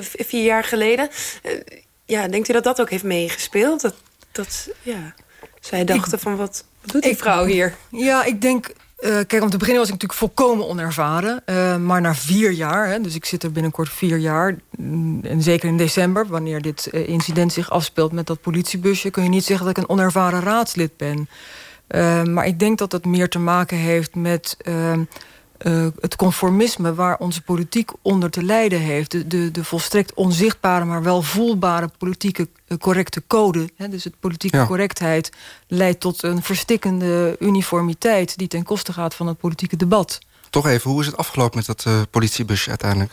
vier jaar geleden. Ja, denkt u dat dat ook heeft meegespeeld? Dat, dat ja, zij dachten van, wat, wat doet die Ik- vrouw hier? Ja, ik denk... eh, kijk, om te beginnen was ik natuurlijk volkomen onervaren. eh, maar na vier jaar, hè, dus ik zit er binnenkort vier jaar... mm, en zeker in december, wanneer dit eh, incident zich afspeelt... met dat politiebusje, kun je niet zeggen dat ik een onervaren raadslid ben. Maar ik denk dat dat meer te maken heeft met... eh, het conformisme waar onze politiek onder te lijden heeft. De, de, de volstrekt onzichtbare, maar wel voelbare politieke eh, correcte code. Hè, dus het politieke Ja. correctheid leidt tot een verstikkende uniformiteit... die ten koste gaat van het politieke debat. Toch even, hoe is het afgelopen met dat eh, politiebusje uiteindelijk?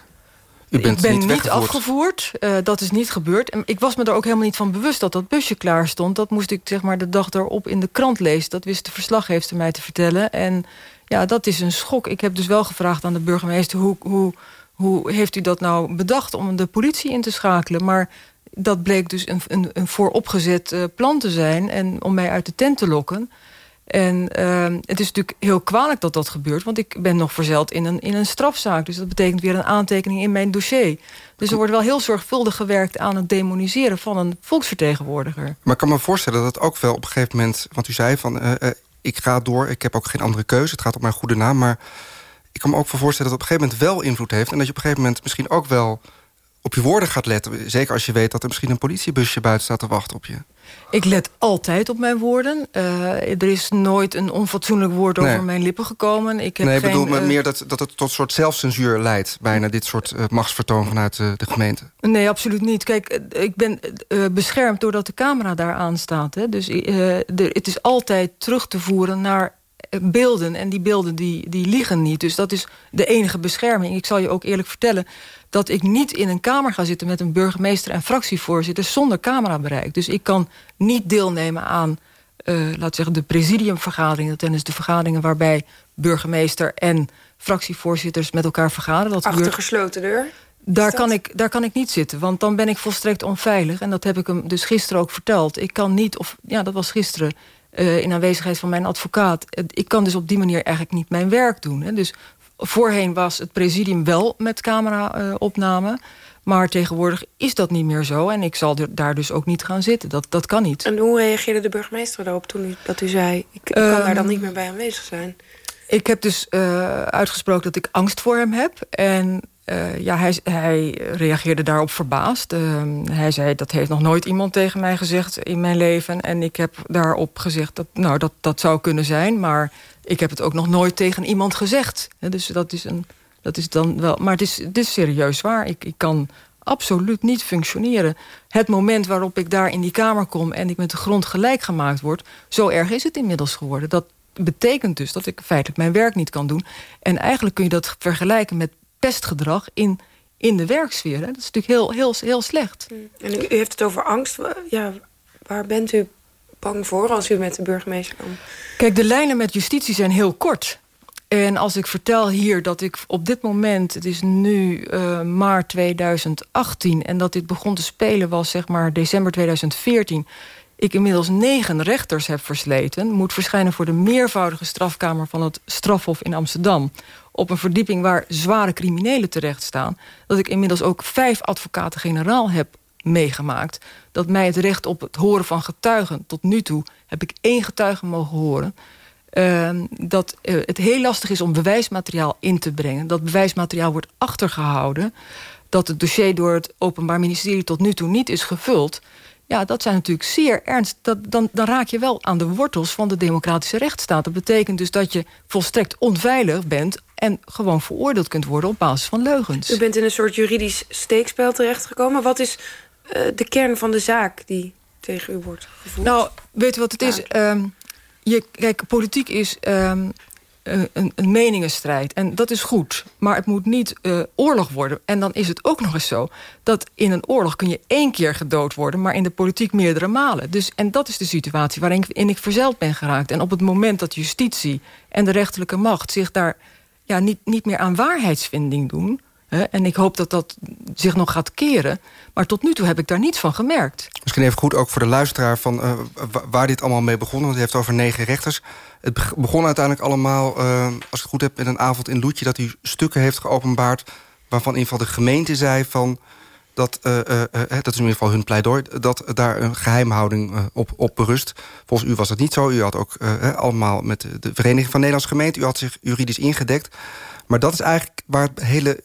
U bent ik ben niet afgevoerd. dat is niet gebeurd. En ik was me er ook helemaal niet van bewust dat dat busje klaar stond. Dat moest ik zeg maar de dag daarop in de krant lezen. Dat wist de verslaggever mij te vertellen. En ja, dat is een schok. Ik heb dus wel gevraagd aan de burgemeester... hoe, hoe, hoe heeft u dat nou bedacht om de politie in te schakelen? Maar dat bleek dus een, een, een vooropgezet eh, plan te zijn... en om mij uit de tent te lokken... En uh, het is natuurlijk heel kwalijk dat dat gebeurt... want ik ben nog verzeld in een, in een strafzaak. Dus dat betekent weer een aantekening in mijn dossier. Dus er wordt wel heel zorgvuldig gewerkt aan het demoniseren... van een volksvertegenwoordiger. Maar ik kan me voorstellen dat het ook wel op een gegeven moment... want u zei van, eh, eh, ik ga door, ik heb ook geen andere keuze... het gaat op mijn goede naam, maar ik kan me ook voor voorstellen... dat het op een gegeven moment wel invloed heeft... en dat je op een gegeven moment misschien ook wel op je woorden gaat letten. Zeker als je weet dat er misschien een politiebusje buiten staat te wachten op je. Ik let altijd op mijn woorden. Uh, er is nooit een onfatsoenlijk woord Nee. over mijn lippen gekomen. Ik heb nee, ik geen, bedoel me eh, meer dat, dat het tot soort zelfcensuur leidt... bijna dit soort eh, machtsvertoon vanuit eh, de gemeente. Nee, absoluut niet. Kijk, eh, ik ben eh, beschermd doordat de camera daar aan staat. Hè. Dus eh, de, het is altijd terug te voeren naar eh, beelden. En die beelden die, die liegen niet. Dus dat is de enige bescherming. Ik zal je ook eerlijk vertellen dat ik niet in een kamer ga zitten... met een burgemeester en fractievoorzitter zonder camerabereik. Dus ik kan niet deelnemen aan eh laat zeggen, de presidiumvergaderingen. Dat is de vergaderingen waarbij burgemeester en fractievoorzitters met elkaar vergaderen. Dat Achter gesloten deur? daar kan, ik, daar kan ik niet zitten, want dan ben ik volstrekt onveilig. En dat heb ik hem dus gisteren ook verteld. Ik kan niet, of ja, dat was gisteren eh, in aanwezigheid van mijn advocaat. Ik kan dus op die manier eigenlijk niet mijn werk doen. Hè. Dus voorheen was het presidium wel met camera-opname. maar tegenwoordig is dat niet meer zo. En ik zal er, daar dus ook niet gaan zitten. Dat, dat kan niet. En hoe reageerde de burgemeester daarop toen u, dat u zei... ik, ik kan Ehm, daar dan niet meer bij aanwezig zijn? Ik heb dus uh, uitgesproken dat ik angst voor hem heb. En uh, ja, hij, hij, reageerde daarop verbaasd. Uh, hij zei, dat heeft nog nooit iemand tegen mij gezegd in mijn leven. En ik heb daarop gezegd, dat, nou, dat, dat zou kunnen zijn. Maar ik heb het ook nog nooit tegen iemand gezegd. Dus dat is, een, dat is dan wel... Maar het is, het is serieus waar. Ik, ik kan absoluut niet functioneren. Het moment waarop ik daar in die kamer kom... en ik met de grond gelijk gemaakt word... zo erg is het inmiddels geworden. Dat betekent dus dat ik feitelijk mijn werk niet kan doen. En eigenlijk kun je dat vergelijken met pestgedrag in, in de werksfeer. Hè? Dat is natuurlijk heel, heel, heel slecht. En u, u heeft het over angst. Ja, waar bent u bang voor als u met de burgemeester dan... Kijk, de lijnen met justitie zijn heel kort. En als ik vertel hier dat ik op dit moment, het is nu uh, maart 2018... en dat dit begon te spelen was zeg maar december 2014... ik inmiddels negen rechters heb versleten... moet verschijnen voor de meervoudige strafkamer van het strafhof in Amsterdam... op een verdieping waar zware criminelen terecht staan... dat ik inmiddels ook vijf advocaten-generaal heb meegemaakt... dat mij het recht op het horen van getuigen... tot nu toe heb ik één getuige mogen horen... Uh, dat uh, het heel lastig is om bewijsmateriaal in te brengen. Dat bewijsmateriaal wordt achtergehouden. Dat het dossier door het Openbaar Ministerie tot nu toe niet is gevuld. Ja, dat zijn natuurlijk zeer ernst. Dat, dan, dan raak je wel aan de wortels van de democratische rechtsstaat. Dat betekent dus dat je volstrekt onveilig bent... en gewoon veroordeeld kunt worden op basis van leugens. U bent in een soort juridisch steekspel terechtgekomen. Wat is uh, de kern van de zaak die tegen u wordt gevoerd? Nou, weet u wat het is? Um, je, kijk, politiek is um, een, een, meningenstrijd. En dat is goed. Maar het moet niet uh, oorlog worden. En dan is het ook nog eens zo... dat in een oorlog kun je één keer gedood worden... maar in de politiek meerdere malen. Dus, en dat is de situatie waarin ik, ik verzeld ben geraakt. En op het moment dat justitie en de rechterlijke macht... zich daar ja, niet, niet meer aan waarheidsvinding doen... En ik hoop dat dat zich nog gaat keren. Maar tot nu toe heb ik daar niets van gemerkt. Misschien even goed ook voor de luisteraar... van uh, waar dit allemaal mee begon. Want u heeft over negen rechters. Het begon uiteindelijk allemaal, uh, als ik het goed heb... met een avond in Loetje dat u stukken heeft geopenbaard... waarvan in ieder geval de gemeente zei van... Dat, uh, uh, dat is in ieder geval hun pleidooi... dat daar een geheimhouding op, op berust. Volgens u was dat niet zo. U had ook allemaal met de Vereniging van Nederlandse Gemeenten... u had zich juridisch ingedekt... Maar dat is eigenlijk waar het hele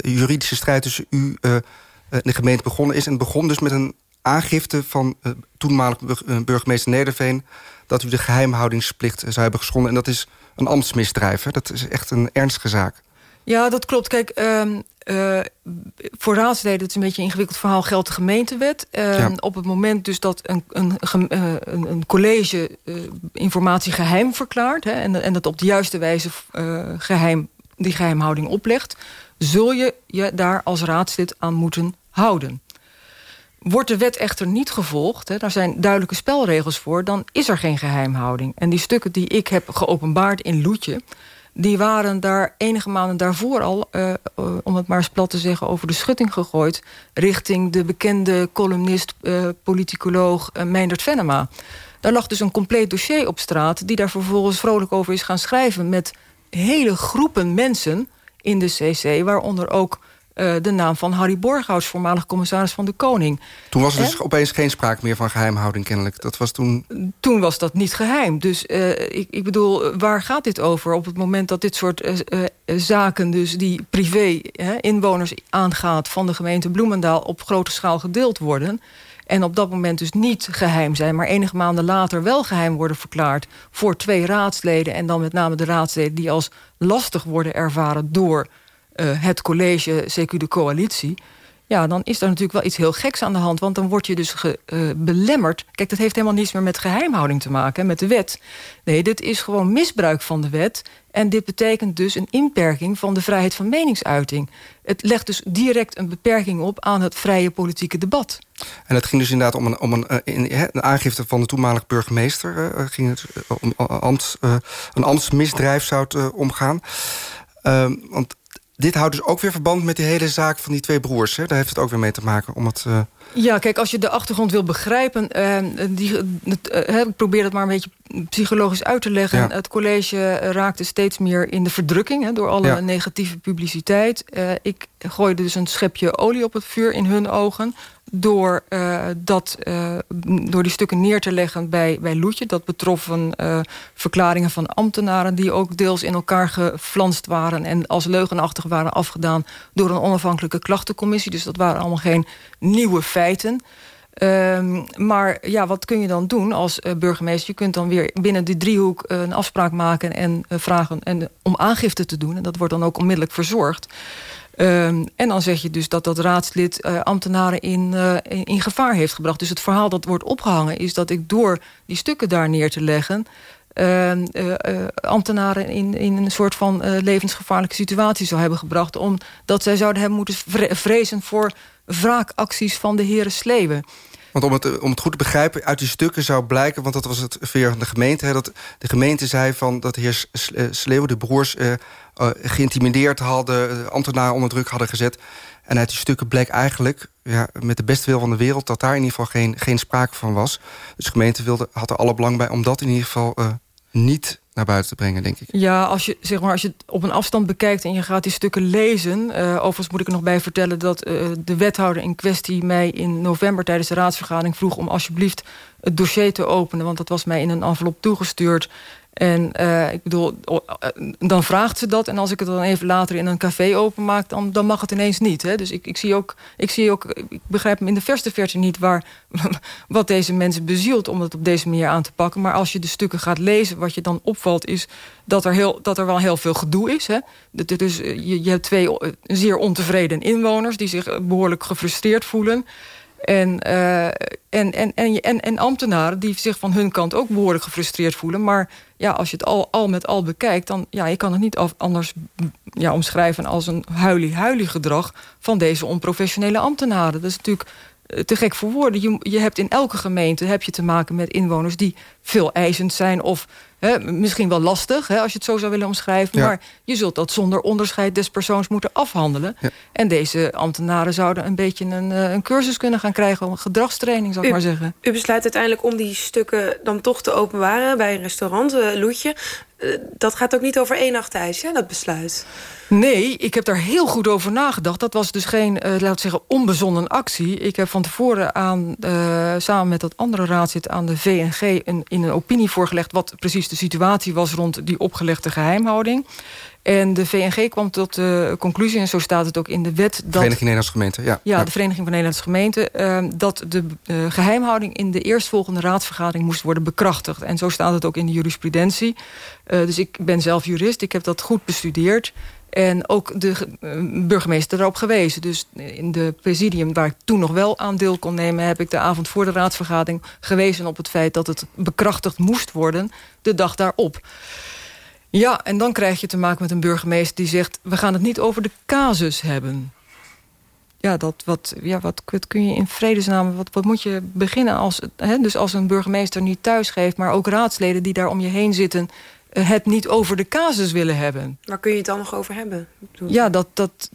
juridische strijd tussen u uh, de gemeente begonnen is. En begon dus met een aangifte van toenmalig burgemeester Nederveen... dat u de geheimhoudingsplicht zou hebben geschonden. En dat is een ambtsmisdrijf. Hè? Dat is echt een ernstige zaak. Ja, dat klopt. Kijk, um, uh, voor raadsleden, het is een beetje een ingewikkeld verhaal, geldt de gemeentewet. Uh, ja. Op het moment dus dat een, een, uh, een college informatie geheim verklaart... Hè, en, en dat op de juiste wijze geheim die geheimhouding oplegt... zul je je daar als raadslid aan moeten houden. Wordt de wet echter niet gevolgd, hè, daar zijn duidelijke spelregels voor... dan is er geen geheimhouding. En die stukken die ik heb geopenbaard in Loetje... die waren daar enige maanden daarvoor al, uh, uh, om het maar eens plat te zeggen... over de schutting gegooid... richting de bekende columnist, uh, politicoloog Meindert Venema. Daar lag dus een compleet dossier op straat... die daar vervolgens vrolijk over is gaan schrijven... met hele groepen mensen in de CC... waaronder ook uh, de naam van Harry Borghaus, voormalig commissaris van de Koning. Toen was er dus opeens geen sprake meer van geheimhouding kennelijk. Dat was toen... Toen was dat niet geheim. Dus uh, ik, ik, bedoel, waar gaat dit over? Op het moment dat dit soort uh, zaken, dus die privé inwoners aangaat... van de gemeente Bloemendaal op grote schaal gedeeld worden... En op dat moment dus niet geheim zijn... maar enige maanden later wel geheim worden verklaard... voor twee raadsleden en dan met name de raadsleden... die als lastig worden ervaren door uh, het college, CQ de coalitie... ja, dan is er natuurlijk wel iets heel geks aan de hand. Want dan word je dus ge, uh, belemmerd. Kijk, dat heeft helemaal niets meer met geheimhouding te maken, met de wet. Nee, dit is gewoon misbruik van de wet. En dit betekent dus een inperking van de vrijheid van meningsuiting. Het legt dus direct een beperking op aan het vrije politieke debat. En het ging dus inderdaad om een, om een, een, een aangifte van de toenmalige burgemeester. Ging het om ambt, uh, een ambtsmisdrijf zou het omgaan. Uh, want dit houdt dus ook weer verband met die hele zaak van die twee broers. Hè? Daar heeft het ook weer mee te maken. Om het, uh... Ja, kijk, als je de achtergrond wil begrijpen... Uh, die, uh, ik probeer het maar een beetje psychologisch uit te leggen. Ja. Het college raakte steeds meer in de verdrukking... Hè, door alle ja. negatieve publiciteit. ik gooide dus een schepje olie op het vuur in hun ogen door, uh, dat, uh, door die stukken neer te leggen bij, bij Loetje. Dat betroffen uh, verklaringen van ambtenaren... die ook deels in elkaar geflanst waren... en als leugenachtig waren afgedaan door een onafhankelijke klachtencommissie. Dus dat waren allemaal geen nieuwe feiten. Um, maar ja, wat kun je dan doen als burgemeester? Je kunt dan weer binnen die driehoek een afspraak maken... en vragen en, om aangifte te doen. En dat wordt dan ook onmiddellijk verzorgd. Um, en dan zeg je dus dat dat raadslid uh, ambtenaren in, uh, in, in, gevaar heeft gebracht. Dus het verhaal dat wordt opgehangen is dat ik door die stukken daar neer te leggen... Uh, ambtenaren in, in een soort van levensgevaarlijke situatie zou hebben gebracht... omdat zij zouden hebben moeten vrezen voor wraakacties van de heren Sleeuwen. Want om het, om het goed te begrijpen, uit die stukken zou blijken... want dat was het veer van de gemeente... Hè, dat de gemeente zei van dat de heer Sleeuw, de broers... Uh, geïntimideerd hadden, ambtenaren onder druk hadden gezet. En uit die stukken bleek eigenlijk, ja, met de beste wil van de wereld... dat daar in ieder geval geen, geen sprake van was. Dus de gemeente wilde, had er alle belang bij om dat in ieder geval uh, niet naar buiten te brengen, denk ik. Ja, als je, zeg maar, als je het op een afstand bekijkt en je gaat die stukken lezen... Overigens moet ik er nog bij vertellen dat de wethouder in kwestie... mij in november tijdens de raadsvergadering vroeg om alsjeblieft het dossier te openen... want dat was mij in een envelop toegestuurd... En uh, ik bedoel, dan vraagt ze dat. En als ik het dan even later in een café openmaak... dan, dan mag het ineens niet. Hè? Dus ik, ik, zie ook, ik zie ook... Ik begrijp in de verste verte niet... Waar, [laughs] wat deze mensen bezielt om het op deze manier aan te pakken. Maar als je de stukken gaat lezen... wat je dan opvalt is dat er, heel, dat er wel heel veel gedoe is. Hè? Dus je, je hebt twee zeer ontevreden inwoners... die zich behoorlijk gefrustreerd voelen... En, en, en, en, en, en ambtenaren die zich van hun kant ook behoorlijk gefrustreerd voelen. Maar ja, als je het al, al met al bekijkt, dan ja, je kan het niet anders ja, omschrijven als een huilie-huilie gedrag van deze onprofessionele ambtenaren. Dat is natuurlijk te gek voor woorden. Je, je hebt in elke gemeente heb je te maken met inwoners die veel eisend zijn of He, misschien wel lastig, he, als je het zo zou willen omschrijven. Ja. Maar je zult dat zonder onderscheid des persoons moeten afhandelen. Ja. En deze ambtenaren zouden een beetje een, een cursus kunnen gaan krijgen... een gedragstraining, zou ik u, maar zeggen. U besluit uiteindelijk om die stukken dan toch te openbaren... bij een restaurant, uh, Loetje. Uh, dat gaat ook niet over één nacht ijs, hè, dat besluit? Nee, ik heb daar heel goed over nagedacht. Dat was dus geen, uh, laat zeggen, onbezonnen actie. Ik heb van tevoren aan, uh, samen met dat andere raadslid aan de VNG... Een, in een opinie voorgelegd wat precies de situatie was... rond die opgelegde geheimhouding. En de VNG kwam tot de conclusie, en zo staat het ook in de wet... Dat, Vereniging Nederlandse Gemeenten, ja. Ja, de Vereniging van Nederlandse Gemeenten... Uh, dat de uh, geheimhouding in de eerstvolgende raadsvergadering moest worden bekrachtigd. En zo staat het ook in de jurisprudentie. Uh, dus ik ben zelf jurist, ik heb dat goed bestudeerd... En ook de burgemeester erop gewezen. Dus in de presidium, waar ik toen nog wel aan deel kon nemen... heb ik de avond voor de raadsvergadering gewezen op het feit... dat het bekrachtigd moest worden de dag daarop. Ja, en dan krijg je te maken met een burgemeester die zegt... we gaan het niet over de casus hebben. Ja, dat, wat, ja wat, wat kun je in vredesnaam... Wat, wat moet je beginnen als... Hè, dus als een burgemeester niet thuis geeft... maar ook raadsleden die daar om je heen zitten het niet over de casus willen hebben. Waar kun je het dan nog over hebben? Ja, dat, dat,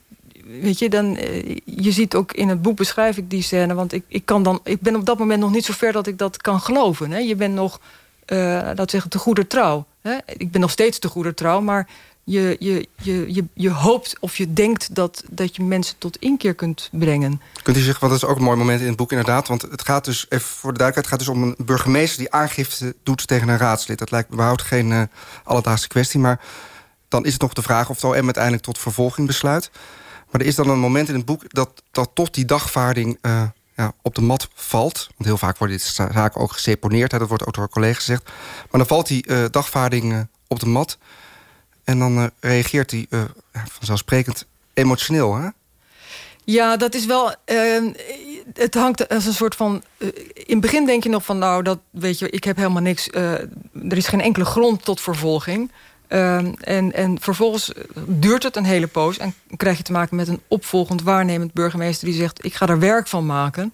weet je, dan, je ziet ook in het boek beschrijf ik die scène... want ik, ik, kan dan, ik ben op dat moment nog niet zo ver dat ik dat kan geloven. Hè? Je bent nog, uh, dat zeggen, te goede trouw. Ik ben nog steeds te goede trouw, maar je, je, je, je, je hoopt of je denkt dat, dat je mensen tot inkeer kunt brengen. Kunt u zeggen, want dat is ook een mooi moment in het boek inderdaad... want het gaat dus, even voor de duidelijkheid... het gaat dus om een burgemeester die aangifte doet tegen een raadslid. Dat lijkt überhaupt geen uh, alledaagse kwestie... maar dan is het nog de vraag of het OM uiteindelijk tot vervolging besluit. Maar er is dan een moment in het boek dat, dat toch die dagvaarding... Uh, ja, op de mat valt. Want heel vaak worden dit zaken ook geseponeerd. Hè, dat wordt ook door collega's gezegd. Maar dan valt die uh, dagvaarding uh, op de mat... En dan uh, reageert hij vanzelfsprekend emotioneel, hè? Ja, dat is wel... Uh, het hangt als een soort van... In het begin denk je nog van... nou, dat weet je, ik heb helemaal niks... Er is geen enkele grond tot vervolging. Ehm, en, en vervolgens duurt het een hele poos... en krijg je te maken met een opvolgend waarnemend burgemeester... die zegt, ik ga er werk van maken...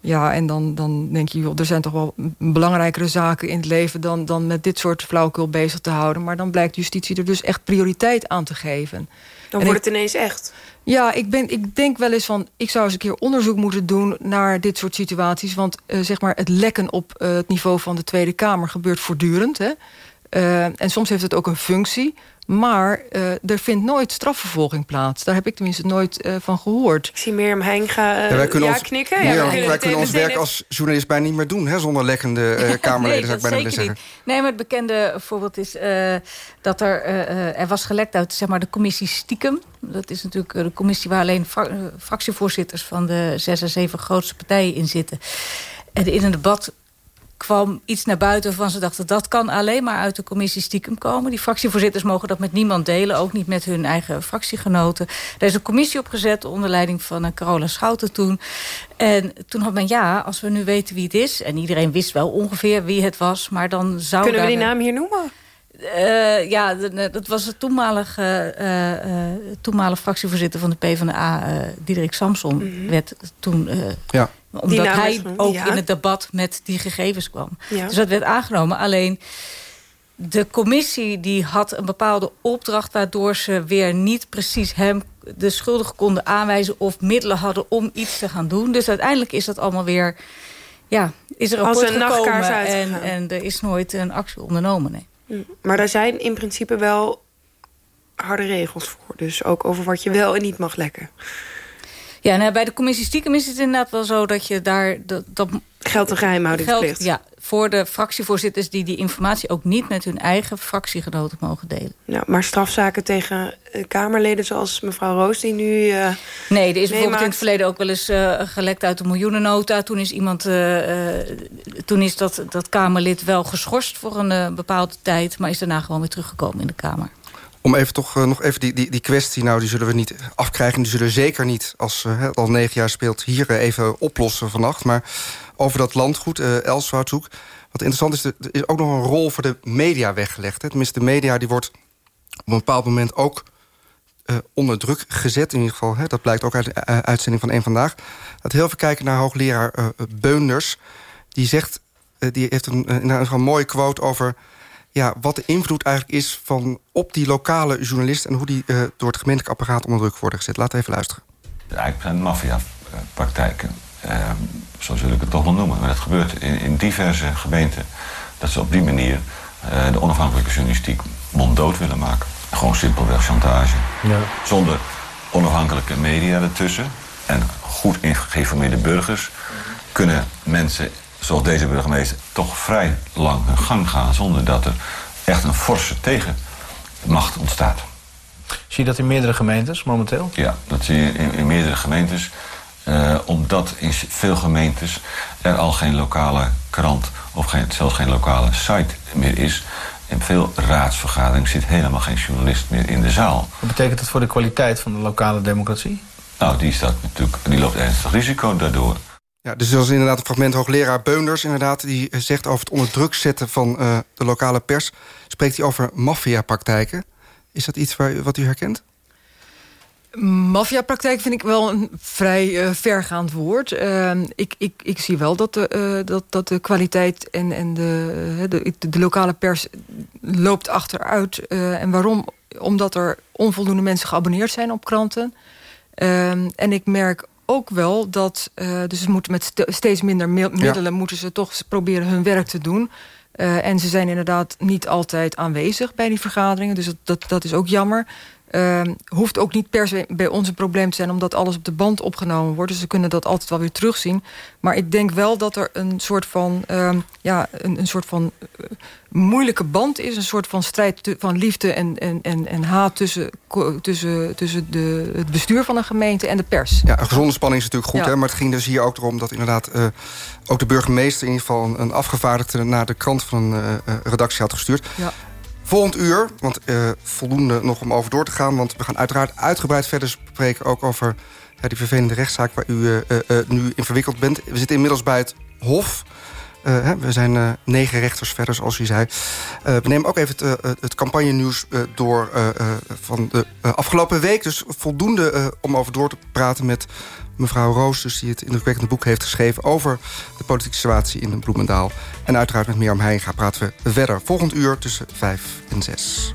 Ja, en dan, dan denk je, joh, er zijn toch wel belangrijkere zaken in het leven... Dan, dan met dit soort flauwekul bezig te houden. Maar dan blijkt justitie er dus echt prioriteit aan te geven. Dan en wordt ik, het ineens echt. Ja, ik, ben, ik denk wel eens van... ik zou eens een keer onderzoek moeten doen naar dit soort situaties. Want uh, zeg maar het lekken op uh, het niveau van de Tweede Kamer gebeurt voortdurend. Hè? Uh, en soms heeft het ook een functie. Maar uh, er vindt nooit strafvervolging plaats. Daar heb ik tenminste nooit uh, van gehoord. Ik zie Mirjam Heinga uh, ja, wij kunnen ja, ons, knikken. Ja, ja, wij kunnen ons werk als journalist bijna niet meer doen... Hè, zonder lekkende [laughs] Kamerleden, nee, zou ik bijna willen zeggen. Niet. Nee, maar het bekende voorbeeld is dat er, er was gelekt uit zeg maar, de commissie Stiekem. Dat is natuurlijk de commissie waar alleen fractievoorzitters... van de zes en zeven grootste partijen in zitten. En in een debat kwam iets naar buiten waarvan ze dachten... dat kan alleen maar uit de commissie stiekem komen. Die fractievoorzitters mogen dat met niemand delen. Ook niet met hun eigen fractiegenoten. Er is een commissie opgezet onder leiding van uh, Carola Schouten toen. En toen had men, ja, als we nu weten wie het is... en iedereen wist wel ongeveer wie het was... maar dan zou Kunnen daar we die naam hier noemen? Uh, ja, dat was de toenmalige, uh, uh, toenmalige fractievoorzitter van de PvdA, uh, Diederik Samson, mm -hmm. werd toen ja. Omdat hij ook ja. in het debat met die gegevens kwam. Ja. Dus dat werd aangenomen. Alleen de commissie die had een bepaalde opdracht... waardoor ze weer niet precies hem de schuldige konden aanwijzen... of middelen hadden om iets te gaan doen. Dus uiteindelijk is dat allemaal weer... Ja, is er een Als rapport een nachtkaars gekomen en, en er is nooit een actie ondernomen. Nee. Mm. Maar daar zijn in principe wel harde regels voor. Dus ook over wat je wel en niet mag lekken. Ja, nou, bij de commissie stiekem is het inderdaad wel zo dat je daar... Dat, dat Geldt een geheimhoudingsplicht. ja, voor de fractievoorzitters die die informatie ook niet met hun eigen fractiegenoten mogen delen. Ja, maar strafzaken tegen eh, Kamerleden zoals mevrouw Roos... die nu... eh, Nee, er is bijvoorbeeld in het verleden ook wel eens eh, gelekt uit de miljoenennota. Toen is iemand, eh, toen is dat, dat Kamerlid wel geschorst voor een bepaalde tijd, maar is daarna gewoon weer teruggekomen in de Kamer. Om even toch eh, nog even die, die, die kwestie, nou, die zullen we niet afkrijgen. Die zullen zeker niet, als eh, het al negen jaar speelt, hier eh, even oplossen vannacht. Maar over dat landgoed, eh Elswoudhoek. Wat interessant is, er is ook nog een rol voor de media weggelegd. Hè. Tenminste, de media die wordt op een bepaald moment ook eh, onder druk gezet. In ieder geval, hè, dat blijkt ook uit de eh, uitzending van één Vandaag. Dat heel even kijken naar hoogleraar eh, Beunders. Die zegt, eh, die heeft een, eh, een, een mooie quote over ja, wat de invloed eigenlijk is van op die lokale journalist... en hoe die eh, door het gemeentelijk apparaat onder druk worden gezet. Laten we even luisteren. Eigenlijk zijn maffia-praktijken. Eh, zo zul ik het toch wel noemen. Maar dat gebeurt in, in diverse gemeenten. Dat ze op die manier eh, de onafhankelijke journalistiek monddood willen maken. Gewoon simpelweg chantage. Ja. Zonder onafhankelijke media ertussen. En goed geïnformeerde burgers kunnen mensen zoals deze burgemeester toch vrij lang hun gang gaan zonder dat er echt een forse tegenmacht ontstaat. Zie je dat in meerdere gemeentes momenteel? Ja, dat zie je in, in meerdere gemeentes. Eh, omdat in veel gemeentes er al geen lokale krant of geen, zelfs geen lokale site meer is. In veel raadsvergaderingen zit helemaal geen journalist meer in de zaal. Wat betekent dat voor de kwaliteit van de lokale democratie? Nou, die, staat natuurlijk, die loopt ernstig risico daardoor. Ja, dus dat is inderdaad een fragment hoogleraar Beunders... inderdaad, die eh, zegt over het onder druk zetten van eh, de lokale pers... spreekt hij over maffiapraktijken. Is dat iets waar, wat u herkent? Maffiapraktijk vind ik wel een vrij eh, vergaand woord. Uh, ik, ik, ik zie wel dat de, dat, dat de kwaliteit en, en de, de, lokale pers loopt achteruit. En waarom? Omdat er onvoldoende mensen geabonneerd zijn op kranten. Ehm, en ik merk ook wel dat... Uh, dus ze moeten met st steeds minder middelen... Ja. moeten ze toch proberen hun werk te doen... Uh, en ze zijn inderdaad niet altijd aanwezig bij die vergaderingen. Dus dat, dat, dat is ook jammer. Uh, hoeft ook niet per se bij ons een probleem te zijn... omdat alles op de band opgenomen wordt. Dus ze kunnen dat altijd wel weer terugzien. Maar ik denk wel dat er een soort van... Uh, ja, een, een soort van uh, moeilijke band is. Een soort van strijd van liefde en, en, en, en haat... tussen, tussen, tussen de, het bestuur van een gemeente en de pers. Ja, een gezonde spanning is natuurlijk goed. Ja. Hè? Maar het ging dus hier ook erom dat inderdaad... Uh, ook de burgemeester in ieder geval een, afgevaardigde... naar de krant van een uh, redactie had gestuurd. Ja. Volgend uur, want uh, voldoende nog om over door te gaan... want we gaan uiteraard uitgebreid verder spreken... ook over die vervelende rechtszaak waar u uh, uh, nu in verwikkeld bent. We zitten inmiddels bij het Hof. We zijn negen rechters verder, zoals u zei. we nemen ook even het, het campagnenieuws door van de afgelopen week. Dus voldoende om over door te praten met mevrouw Roos... Dus die het indrukwekkende boek heeft geschreven... over de politieke situatie in Bloemendaal. En uiteraard met Mirjam Heinga praten we verder. Volgend uur tussen vijf en zes.